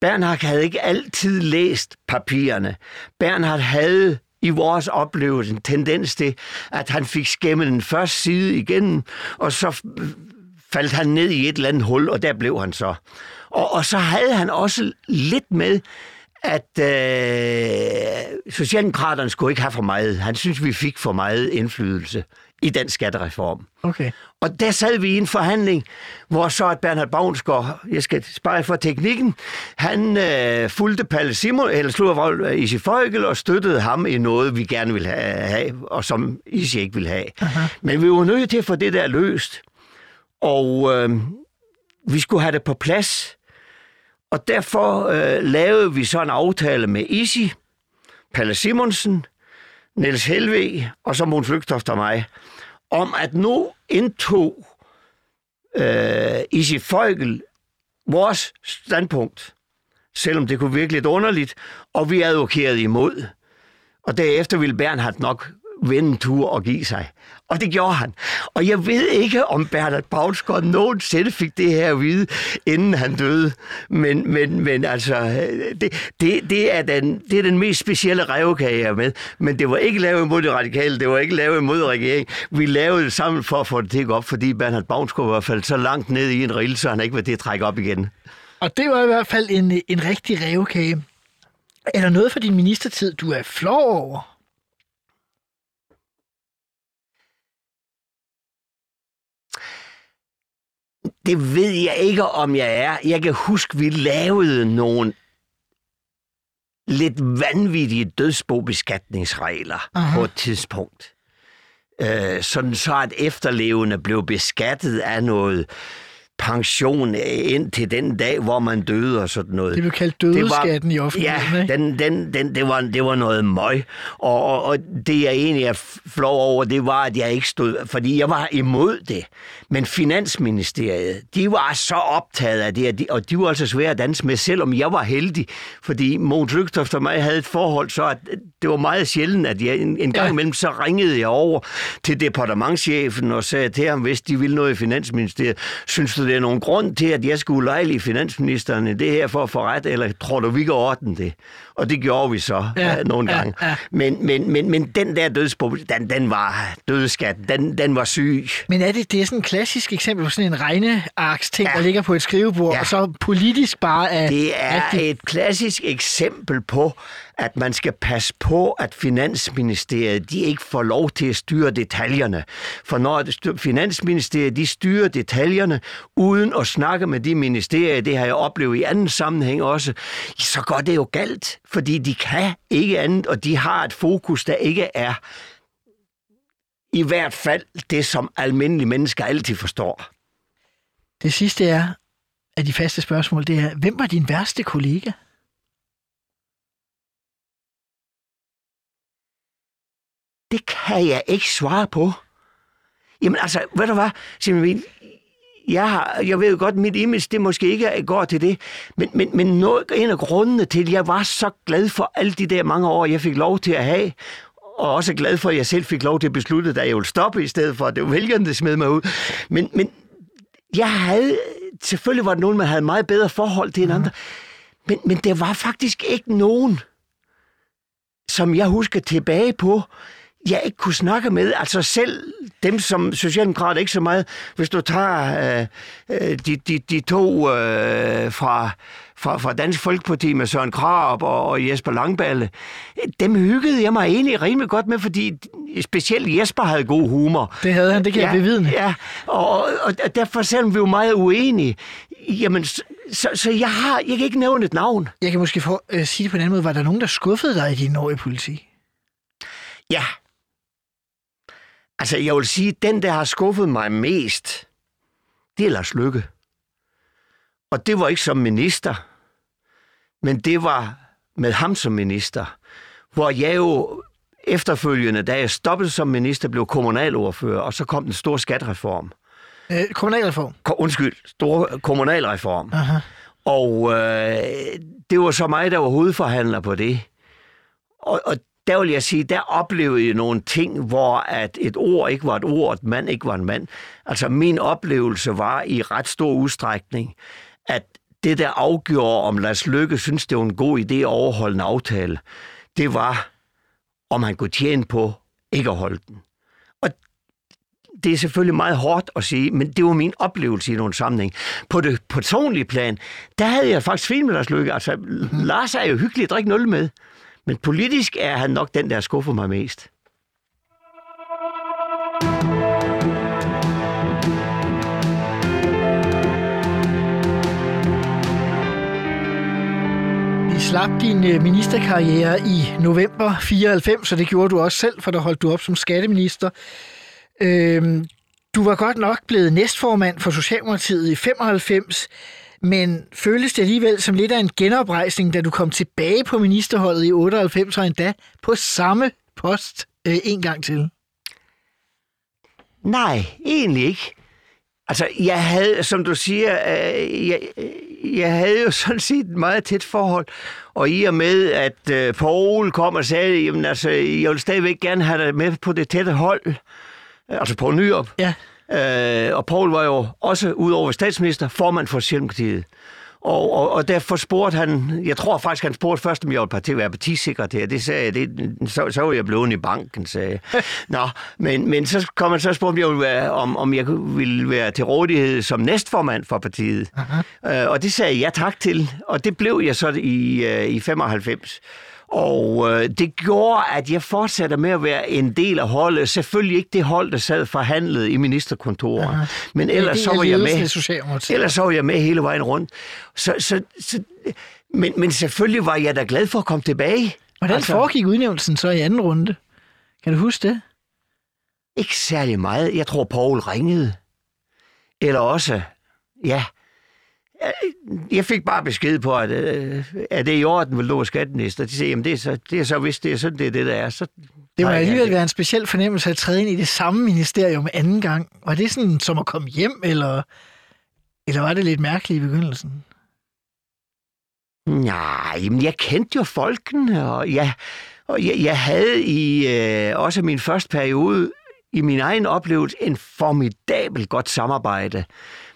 Bernhard havde ikke altid læst papirerne. Bernhard havde i vores oplevelse en tendens til, at han fik skæmmet den første side igennem, og så faldt han ned i et eller andet hul, og der blev han så. Og, og så havde han også lidt med, at øh, Socialdemokraterne skulle ikke have for meget. Han synes, vi fik for meget indflydelse i den skattereform. Okay. Og der sad vi i en forhandling, hvor så at Bernhard Bavnsgaard, jeg skal spare for teknikken, han øh, fulgte Palle Simon, eller slog i Isi Folkel, og støttede ham i noget, vi gerne ville have, have og som Isi ikke ville have. Aha. Men vi var nødt til at få det der løst. Og øh, vi skulle have det på plads. Og derfor øh, lavede vi så en aftale med Isi, Palle Simonsen, Niels Helve og så Måns Lygtoft og mig, om at nu indtog øh, Isi Folkel vores standpunkt, selvom det kunne virke lidt underligt, og vi advokerede imod. Og derefter ville Bernhard nok vende en tur og give sig. Og det gjorde han. Og jeg ved ikke, om Bernhard Bagsgaard nogensinde fik det her at vide, inden han døde. Men, men, men altså, det, det, det, er den, det er den mest specielle revkage, jeg er med. Men det var ikke lavet imod det radikale, det var ikke lavet imod regeringen. Vi lavede det sammen for at få det til at gå op, fordi Bernhard Bagsgaard var faldet så langt ned i en rille, så han ikke var det at trække op igen. Og det var i hvert fald en, en rigtig revkage. Er der noget fra din ministertid, du er flov over? Det ved jeg ikke, om jeg er. Jeg kan huske, vi lavede nogle lidt vanvittige dødsbobeskatningsregler Aha. på et tidspunkt. Øh, sådan så, at efterlevende blev beskattet af noget pension ind til den dag, hvor man døde og sådan noget. Det blev kaldt dødeskatten i offentligheden, Ja, den, den, den, det, var, det var noget møg. Og, og, og det, jeg egentlig er flov over, det var, at jeg ikke stod... Fordi jeg var imod det. Men Finansministeriet, de var så optaget af det, og de var altså svære at danse med, selvom jeg var heldig. Fordi Mogens Lygtoft og mig havde et forhold, så at det var meget sjældent, at jeg en, en gang ja. imellem, så ringede jeg over til departementchefen og sagde til ham, hvis de ville noget i Finansministeriet, synes du, det er nogen grund til, at jeg skulle lejlige finansministeren i det her for at få ret, eller tror du, vi kan ordne det? Og det gjorde vi så ja, uh, nogle ja, gange. Ja. Men, men, men, men den der dødsbo, den, den var dødeskat, den, den var syg. Men er det, det er sådan et klassisk eksempel på sådan en regnearks ting, ja. der ligger på et skrivebord, ja. og så politisk bare er... Det er rigtig... et klassisk eksempel på, at man skal passe på, at Finansministeriet de ikke får lov til at styre detaljerne. For når Finansministeriet de styrer detaljerne, uden at snakke med de ministerier, det har jeg oplevet i anden sammenhæng også, så går det jo galt, fordi de kan ikke andet, og de har et fokus, der ikke er i hvert fald det, som almindelige mennesker altid forstår. Det sidste er, af de faste spørgsmål, det er, hvem var din værste kollega? Det kan jeg ikke svare på. Jamen altså, ved du hvad, jeg, har, jeg ved godt, at mit image det måske ikke går til det, men, men, men noget, en af grundene til, at jeg var så glad for alle de der mange år, jeg fik lov til at have, og også glad for, at jeg selv fik lov til at beslutte, at jeg ville stoppe i stedet for, at det var vælgerne, der smed mig ud. Men, men jeg havde, selvfølgelig var det nogen, man havde meget bedre forhold til end andre, men, men der var faktisk ikke nogen, som jeg husker tilbage på, jeg ikke kunne snakke med. Altså selv dem som socialdemokrater ikke så meget. Hvis du tager øh, øh, de, de, de to øh, fra, fra, fra Dansk Folkeparti med Søren Krab og, og Jesper Langballe, dem hyggede jeg mig egentlig rimelig godt med, fordi specielt Jesper havde god humor. Det havde han, det kan ja, jeg bevidne. Ja, og, og derfor selvom vi var meget uenige, jamen, så, så jeg, har, jeg kan ikke nævne et navn. Jeg kan måske få, øh, sige det på en anden måde. Var der nogen, der skuffede dig i din år i politi? Ja, Altså, jeg vil sige, den, der har skuffet mig mest, det er Lars Lykke. Og det var ikke som minister, men det var med ham som minister, hvor jeg jo efterfølgende, da jeg stoppede som minister, blev kommunalordfører, og så kom den store skattereform. Øh, kommunalreform? Ko- undskyld, store kommunalreform. Aha. Og øh, det var så mig, der var hovedforhandler på det. Og, og der vil jeg sige, der oplevede jeg nogle ting, hvor at et ord ikke var et ord, et mand ikke var en mand. Altså min oplevelse var i ret stor udstrækning, at det, der afgjorde, om Lars Lykke synes, det var en god idé at overholde en aftale, det var, om han kunne tjene på ikke at holde den. Og det er selvfølgelig meget hårdt at sige, men det var min oplevelse i nogle sammenhæng. På det personlige plan, der havde jeg faktisk fint med Lars Lykke. Altså. Lars er jo hyggelig at drikke nul med, men politisk er han nok den, der skuffer mig mest. Vi slap din øh, ministerkarriere i november 94, så det gjorde du også selv, for der holdt du op som skatteminister. Øhm, du var godt nok blevet næstformand for Socialdemokratiet i 95, men føles det alligevel som lidt af en genoprejsning, da du kom tilbage på ministerholdet i 98 og endda på samme post øh, en gang til? Nej, egentlig ikke. Altså, jeg havde, som du siger, øh, jeg, jeg havde jo sådan set et meget tæt forhold. Og i og med, at øh, Paul kom og sagde, jamen altså, jeg vil stadigvæk gerne have dig med på det tætte hold, altså på Nyrup. Ja. Øh, og Paul var jo også, udover statsminister, formand for Socialdemokratiet. Og, og, og derfor spurgte han, jeg tror faktisk, han spurgte først, om jeg ville parti, være partisekretær. Det sagde jeg, det, så, så var jeg blevet i banken, sagde jeg. Nå, men, men så kom han så og spurgte, om jeg, ville være, om, om jeg ville være til rådighed som næstformand for partiet. Øh, og det sagde jeg ja tak til, og det blev jeg så i, øh, i 95. Og øh, det gjorde, at jeg fortsatte med at være en del af holdet. Selvfølgelig ikke det hold, der sad forhandlet i ministerkontoret. Aha. Men ellers så var jeg med. Ellers så var jeg med hele vejen rundt. Så, så, så, men, men selvfølgelig var jeg da glad for at komme tilbage. Hvordan altså... foregik udnævnelsen så i anden runde? Kan du huske det? Ikke særlig meget. Jeg tror, Paul ringede. Eller også, ja. Jeg fik bare besked på, at, øh, at det er i orden, vil du være skatteminister. De siger, jamen det er så, det er så hvis det er sådan, det er det, der er. Så Det må alligevel være en speciel fornemmelse at træde ind i det samme ministerium anden gang. Var det sådan som at komme hjem, eller, eller var det lidt mærkeligt i begyndelsen? Nej, men jeg kendte jo folkene, og jeg, og jeg, jeg havde i øh, også min første periode i min egen oplevelse en formidabel godt samarbejde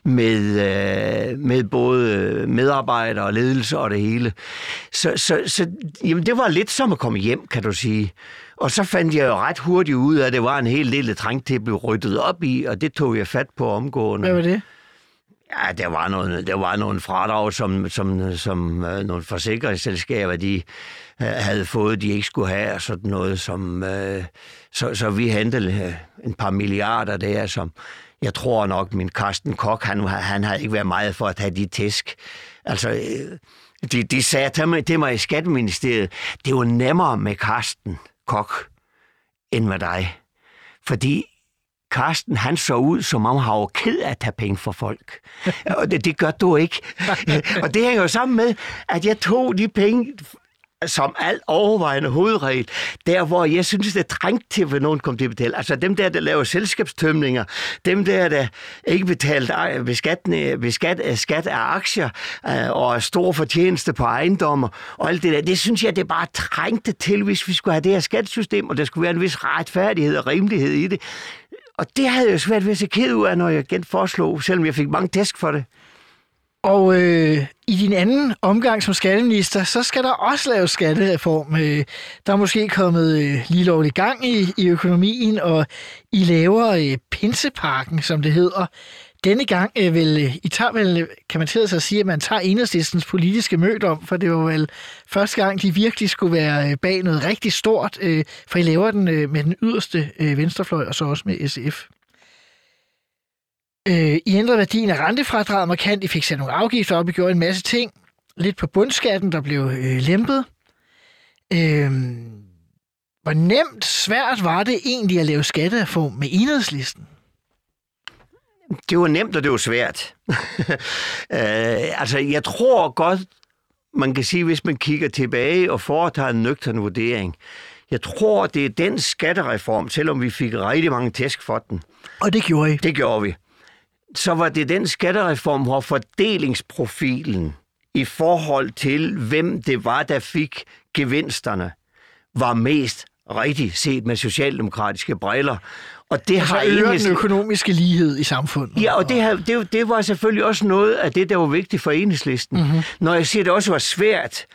med, øh, med både medarbejdere og ledelse og det hele. Så, så, så jamen, det var lidt som at komme hjem, kan du sige. Og så fandt jeg jo ret hurtigt ud af, at det var en hel del, der trængte til at blive ryddet op i, og det tog jeg fat på omgående. Hvad var det? Ja, der var, nogle, der var nogle fradrag, som, som, som øh, nogle forsikringsselskaber, de øh, havde fået, de ikke skulle have, og sådan noget, som, øh, så, så vi hentede øh, en par milliarder der, som jeg tror nok, min Karsten Kok, han, han havde ikke været meget for at have de tæsk. Altså, øh, de, de sagde til mig, til mig i Skatteministeriet, det var nemmere med Karsten Kok, end med dig. Fordi Karsten, han så ud, som om han var ked af at tage penge for folk. Og det, det gør du ikke. og det hænger jo sammen med, at jeg tog de penge som alt overvejende hovedregel, der hvor jeg synes, det er trængt til, at nogen kom til at betale. Altså dem der, der laver selskabstømninger, dem der, der ikke betalt beskat, beskat, skat af aktier øh, og stor fortjeneste på ejendommer og alt det der, det synes jeg, det bare trængte til, hvis vi skulle have det her skattesystem, og der skulle være en vis retfærdighed og rimelighed i det. Og det havde jeg jo svært ved at se ked ud af, når jeg igen foreslog, selvom jeg fik mange tæsk for det. Og øh, i din anden omgang som skatteminister, så skal der også laves skattereform. Øh, der er måske kommet øh, lige lovlig gang i, i økonomien, og I laver øh, Pinseparken, som det hedder. Denne gang øh, vil øh, I tager vel, øh, kan man til sig sige, at man tager enhedslistens politiske mød om, for det var vel første gang, de virkelig skulle være øh, bag noget rigtig stort, øh, for I laver den øh, med den yderste øh, venstrefløj, og så også med SF. Øh, I ændrede værdien af rentefradraget markant. I fik sat nogle afgifter op. I gjorde en masse ting. Lidt på bundskatten, der blev øh, lempet. Øh, hvor nemt, svært var det egentlig at lave skattereform med enhedslisten? Det var nemt, og det var svært. øh, altså, jeg tror godt, man kan sige, hvis man kigger tilbage og foretager en nøgtern vurdering, jeg tror, det er den skattereform, selvom vi fik rigtig mange tæsk for den. Og det gjorde I. Det gjorde vi. Så var det den skattereform, hvor fordelingsprofilen i forhold til, hvem det var, der fik gevinsterne, var mest rigtigt set med socialdemokratiske briller. Og det Så har øger enhedslisten- den økonomiske lighed i samfundet. Ja, og det, her, det, det var selvfølgelig også noget af det, der var vigtigt for enhedslisten. Mm-hmm. Når jeg siger, at det også var svært,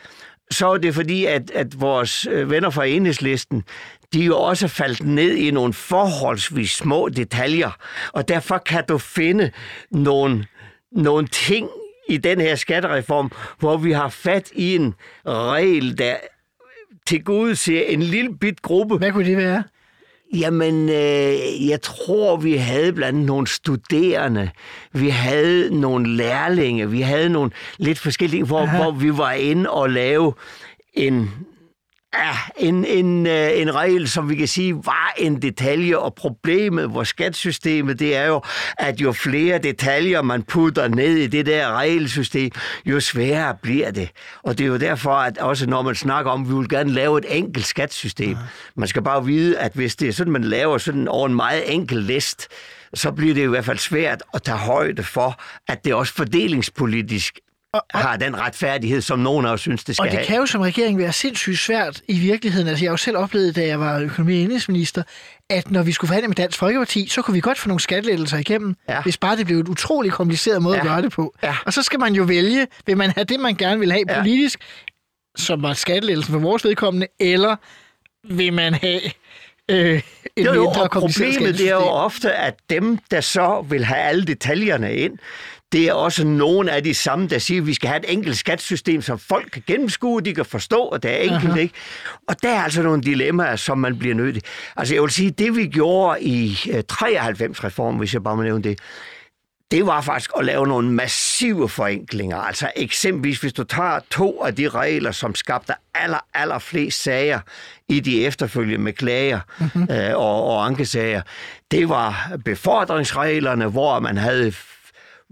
så er det fordi, at, at vores øh, venner fra enhedslisten, de er jo også faldt ned i nogle forholdsvis små detaljer, og derfor kan du finde nogle, nogle ting i den her skattereform, hvor vi har fat i en regel, der til gud ser en lille bit gruppe. Hvad kunne det være? Jamen, øh, jeg tror, vi havde blandt andet nogle studerende, vi havde nogle lærlinge, vi havde nogle lidt forskellige, hvor, hvor vi var inde og lave en, Ja, en, en, øh, en regel, som vi kan sige, var en detalje, og problemet hvor skattesystemet, det er jo, at jo flere detaljer man putter ned i det der regelsystem, jo sværere bliver det. Og det er jo derfor, at også når man snakker om, at vi vil gerne lave et enkelt skattesystem, ja. man skal bare vide, at hvis det er sådan, man laver sådan over en meget enkel list, så bliver det i hvert fald svært at tage højde for, at det også fordelingspolitisk og, og, har den retfærdighed, som nogen af os synes, det skal. Og det have. kan jo som regering være sindssygt svært i virkeligheden. Altså, jeg har jo selv oplevet, da jeg var økonomi- og indrigsminister, at når vi skulle forhandle med Dansk Folkeparti, så kunne vi godt få nogle skattelettelser igennem, ja. hvis bare det blev et utrolig kompliceret måde ja. at gøre det på. Ja. Og så skal man jo vælge, vil man have det, man gerne vil have ja. politisk, som var skattelettelsen for vores vedkommende, eller vil man have øh, et jo, jo, mindre og problemet det er jo ofte, at dem, der så vil have alle detaljerne ind, det er også nogle af de samme, der siger, at vi skal have et enkelt skattesystem, som folk kan gennemskue, de kan forstå, og det er enkelt, Aha. ikke? Og der er altså nogle dilemmaer, som man bliver nødt til. Altså jeg vil sige, det vi gjorde i 93-reformen, hvis jeg bare må nævne det, det var faktisk at lave nogle massive forenklinger. Altså eksempelvis, hvis du tager to af de regler, som skabte aller, aller flest sager i de efterfølgende med klager mm-hmm. øh, og, og ankesager, det var befordringsreglerne, hvor man havde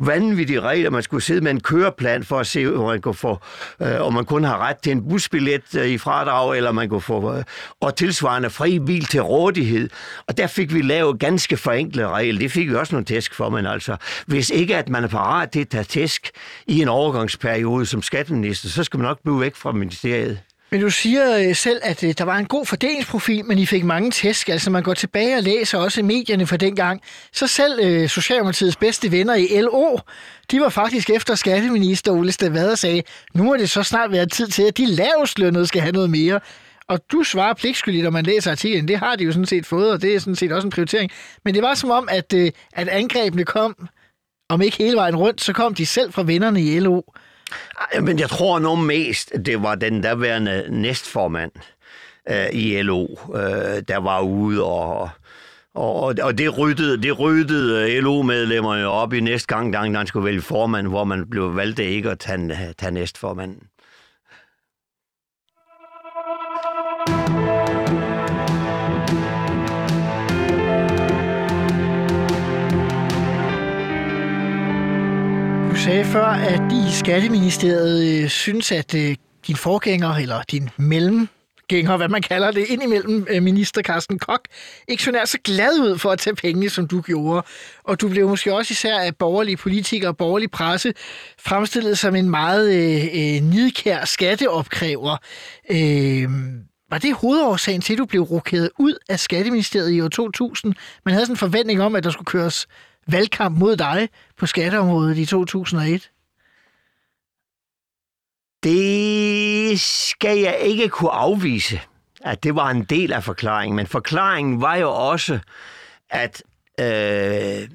vanvittige regler. Man skulle sidde med en køreplan for at se, om man, kunne få, øh, om man kun har ret til en busbillet øh, i fradrag, eller man kunne få øh, og tilsvarende fri bil til rådighed. Og der fik vi lavet ganske forenklede regler. Det fik vi også nogle tæsk for, men altså, hvis ikke at man er parat til at tage tæsk i en overgangsperiode som skatteminister, så skal man nok blive væk fra ministeriet. Men du siger øh, selv, at øh, der var en god fordelingsprofil, men I fik mange tæsk. Altså man går tilbage og læser også medierne fra dengang. Så selv øh, Socialdemokratiets bedste venner i LO, de var faktisk efter skatteminister Ole Stavad og sagde, nu må det så snart være tid til, at de lavestlønnede skal have noget mere. Og du svarer pligtskyldigt, når man læser artiklen. Det har de jo sådan set fået, og det er sådan set også en prioritering. Men det var som om, at, øh, at angrebene kom, om ikke hele vejen rundt, så kom de selv fra vennerne i LO. Men jeg tror nu mest, det var den daværende næstformand øh, i LO, øh, der var ude og... Og, og det ryddede, det ryddede øh, LO-medlemmerne op i næste gang, da han skulle vælge formand, hvor man blev valgt ikke at tage, tage næstformanden. Sagde før, at i Skatteministeriet øh, synes, at øh, din forgænger, eller din mellemgænger, hvad man kalder det, indimellem øh, minister Carsten Kok, ikke så så glad ud for at tage penge, som du gjorde. Og du blev måske også især af borgerlige politikere og borgerlig presse fremstillet som en meget øh, øh, nidkær skatteopkræver. Øh, var det hovedårsagen til, at du blev rokeret ud af Skatteministeriet i år 2000? Man havde sådan en forventning om, at der skulle køres valgkamp mod dig på skatteområdet i 2001? Det skal jeg ikke kunne afvise, at det var en del af forklaringen. Men forklaringen var jo også, at, øh,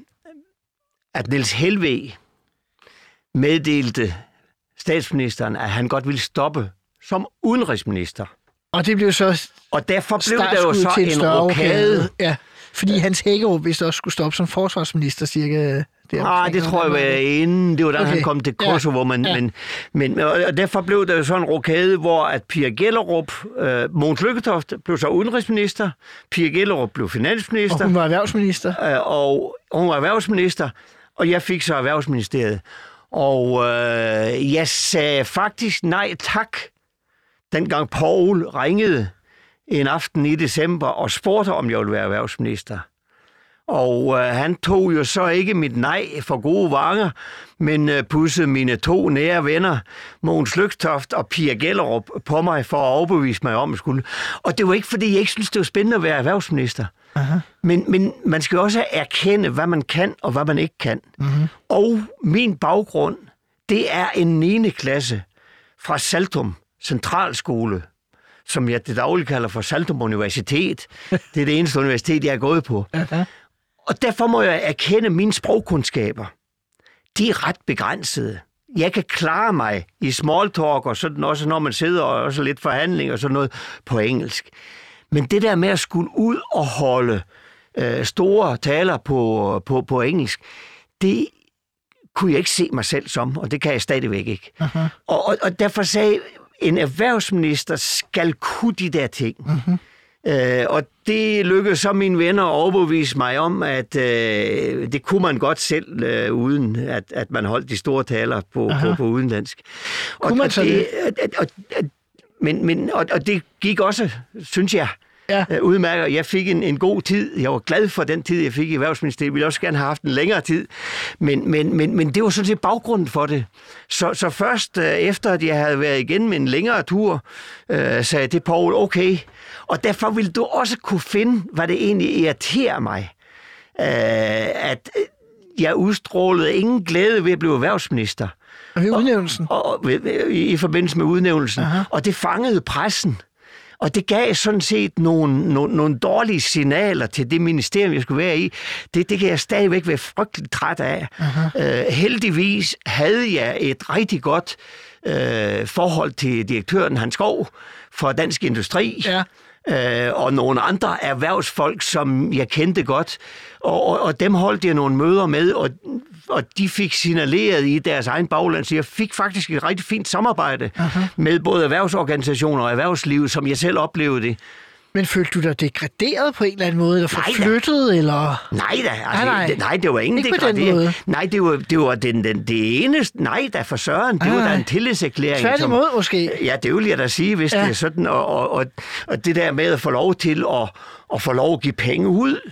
at Niels Helve meddelte statsministeren, at han godt ville stoppe som udenrigsminister. Og det blev så Og derfor blev der jo så en rokade. Ja. Fordi Hans Hækkerup vist også skulle stoppe som forsvarsminister cirka... Nej, det tror jeg var inden. Det var da okay. han kom til Kosovo. Ja. Men, ja. men, men, og derfor blev der jo sådan en rokade, hvor at Pia Gellerup, øh, Mogens Lykketoft blev så udenrigsminister, Pia Gellerup blev finansminister. Og hun var erhvervsminister. Øh, og hun var erhvervsminister, og jeg fik så erhvervsministeriet. Og øh, jeg sagde faktisk nej tak, dengang Paul ringede en aften i december og spurgte, om jeg ville være erhvervsminister. Og øh, han tog jo så ikke mit nej for gode vanger, men øh, pussede mine to nære venner, Mogens Lyktoft og Pia Gellerup, på mig for at overbevise mig om, at skulle. Og det var ikke, fordi jeg ikke synes det var spændende at være erhvervsminister. Aha. Men, men man skal også erkende, hvad man kan og hvad man ikke kan. Uh-huh. Og min baggrund, det er en 9. klasse fra Saltum Centralskole som jeg det dagligt kalder for Saltum Universitet. Det er det eneste universitet, jeg er gået på. Og derfor må jeg erkende, at mine sprogkundskaber, de er ret begrænsede. Jeg kan klare mig i small talk, og sådan også når man sidder og også lidt forhandling og sådan noget på engelsk. Men det der med at skulle ud og holde øh, store taler på, på, på engelsk, det kunne jeg ikke se mig selv som, og det kan jeg stadigvæk ikke. Uh-huh. Og, og, og derfor sagde en erhvervsminister skal kunne de der ting. Uh-huh. Øh, og det lykkedes så mine venner at overbevise mig om, at øh, det kunne man godt selv, øh, uden at, at man holdt de store taler på, på, på udenlandsk. Og, Kunne man og så det? Og, og, og, men, men, og, og det gik også, synes jeg, Ja. øh, udmærket. Jeg fik en, en god tid. Jeg var glad for den tid, jeg fik i Erhvervsministeriet. Jeg ville også gerne have haft en længere tid. Men, men, men, men det var sådan set baggrunden for det. Så, så først øh, efter, at jeg havde været igen med en længere tur, øh, sagde jeg til Poul, okay. Og derfor ville du også kunne finde, hvad det egentlig irriterer mig. Øh, at øh, jeg udstrålede ingen glæde ved at blive erhvervsminister. Og ved udnævnelsen. Og, og, ved- i, i forbindelse med udnævnelsen. Aha. Og det fangede pressen. Og det gav sådan set nogle, nogle, nogle dårlige signaler til det ministerium, jeg skulle være i. Det, det kan jeg stadigvæk være frygteligt træt af. Uh, heldigvis havde jeg et rigtig godt uh, forhold til direktøren Hans Skov fra Dansk Industri. Ja. Øh, og nogle andre erhvervsfolk, som jeg kendte godt. Og, og, og dem holdt jeg nogle møder med, og, og de fik signaleret i deres egen bagland, så jeg fik faktisk et rigtig fint samarbejde uh-huh. med både erhvervsorganisationer og erhvervsliv, som jeg selv oplevede det. Men følte du dig degraderet på en eller anden måde, eller Nej forflyttet, eller... Nej da, altså, Nej, nej. Det, nej, det var ingen Ikke måde. Nej, det var, det var den, den, det eneste. Nej da, for søren. Det Nej, var da nej. en tillidserklæring. Tværtimod måske. Ja, det vil jeg da sige, hvis ja. det er sådan. Og, og, og, og det der med at få lov til at, at få lov at give penge ud.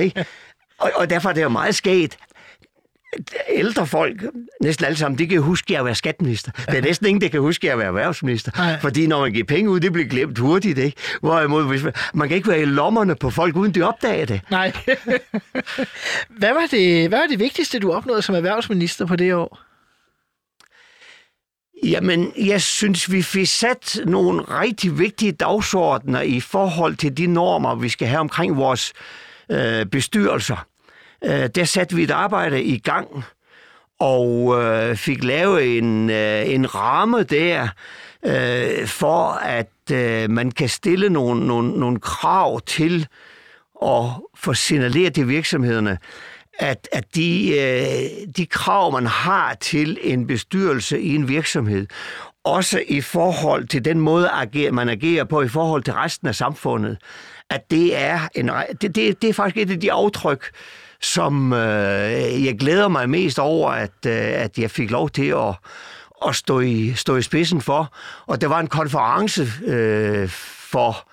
Ikke? Og, og derfor er det jo meget sket. Ældre folk, næsten alle sammen, de kan huske, at jeg var skatteminister. Der er næsten ingen, der kan huske, at jeg var erhvervsminister. Nej. Fordi når man giver penge ud, det bliver glemt hurtigt. Ikke? Hvorimod, hvis man, man kan ikke være i lommerne på folk, uden de opdager det. Nej. hvad, var det, hvad var det vigtigste, du opnåede som erhvervsminister på det år? Jamen, jeg synes, vi fik sat nogle rigtig vigtige dagsordner i forhold til de normer, vi skal have omkring vores øh, bestyrelser. Øh, der satte vi et arbejde i gang, og øh, fik lavet en, øh, en ramme der, øh, for at øh, man kan stille nogle, nogle, nogle krav til at få signaleret til virksomhederne, at, at de, øh, de krav, man har til en bestyrelse i en virksomhed, også i forhold til den måde, agerer, man agerer på i forhold til resten af samfundet, at det er, en, det, det, det er faktisk et af de aftryk, som øh, jeg glæder mig mest over, at, øh, at jeg fik lov til at, at stå, i, stå i spidsen for. Og der var en konference øh, for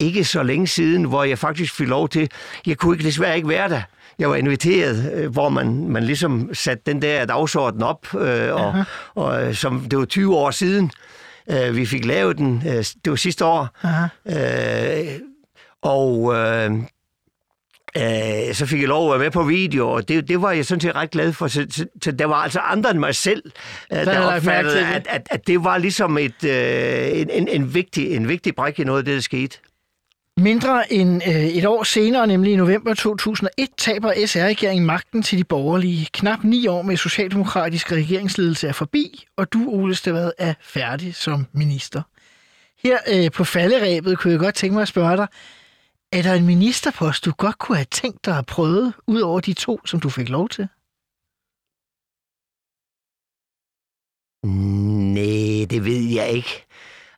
ikke så længe siden, hvor jeg faktisk fik lov til, jeg kunne ikke, desværre ikke være der, jeg var inviteret, øh, hvor man, man ligesom satte den der dagsorden op, øh, og, og øh, som det var 20 år siden, øh, vi fik lavet den, øh, det var sidste år, øh, og øh, øh, så fik jeg lov at være med på video, og det, det var jeg sådan set ret glad for, så, så, så der var altså andre end mig selv, øh, der opfattede, at, at, at det var ligesom et, øh, en, en, en, vigtig, en vigtig brik i noget af det, der skete. Mindre end øh, et år senere, nemlig i november 2001, taber SR-regeringen magten til de borgerlige. Knap ni år med socialdemokratisk regeringsledelse er forbi, og du, Ole Stavad, er færdig som minister. Her øh, på falderæbet kunne jeg godt tænke mig at spørge dig, er der en ministerpost, du godt kunne have tænkt dig at prøve, ud over de to, som du fik lov til? Nej, det ved jeg ikke.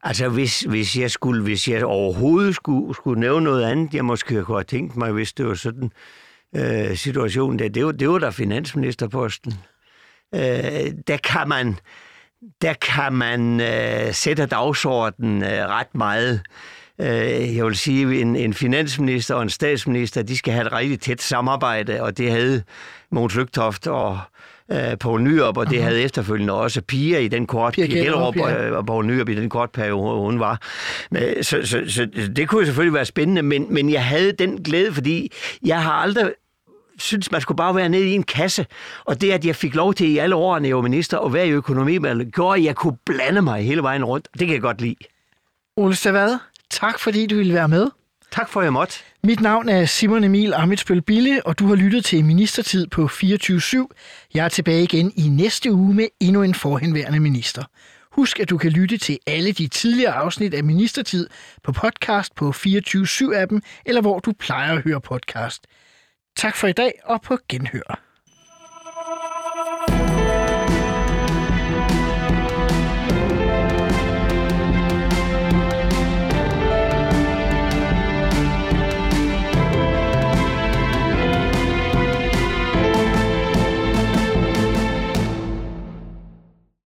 Altså, hvis, hvis, jeg skulle, hvis jeg overhovedet skulle, skulle nævne noget andet, jeg måske kunne have tænkt mig, hvis det var sådan øh, situationen der, det var, det var da finansministerposten. Øh, der kan man, der kan man øh, sætte dagsordenen øh, ret meget. Øh, jeg vil sige, en, en finansminister og en statsminister, de skal have et rigtig tæt samarbejde, og det havde Mogens Lygtoft og øh, Poul Nyrup, og det havde efterfølgende også Pia i den kort, Pia Gellerup, ja. og, og Poul Nyrup i den kort periode, hun var. Men, så, så, så det kunne selvfølgelig være spændende, men, men jeg havde den glæde, fordi jeg har aldrig synes, man skulle bare være nede i en kasse. Og det, at jeg fik lov til i alle årene, jeg var minister, at være i økonomi, gjorde, at jeg kunne blande mig hele vejen rundt. Det kan jeg godt lide. Ole Stavad, tak fordi du ville være med. Tak for, at jeg måtte. Mit navn er Simon Emil Amitsbøl Bille, og du har lyttet til Ministertid på 24-7. Jeg er tilbage igen i næste uge med endnu en forhenværende minister. Husk, at du kan lytte til alle de tidligere afsnit af Ministertid på podcast på 24-7-appen, eller hvor du plejer at høre podcast. Tak for i dag, og på genhør.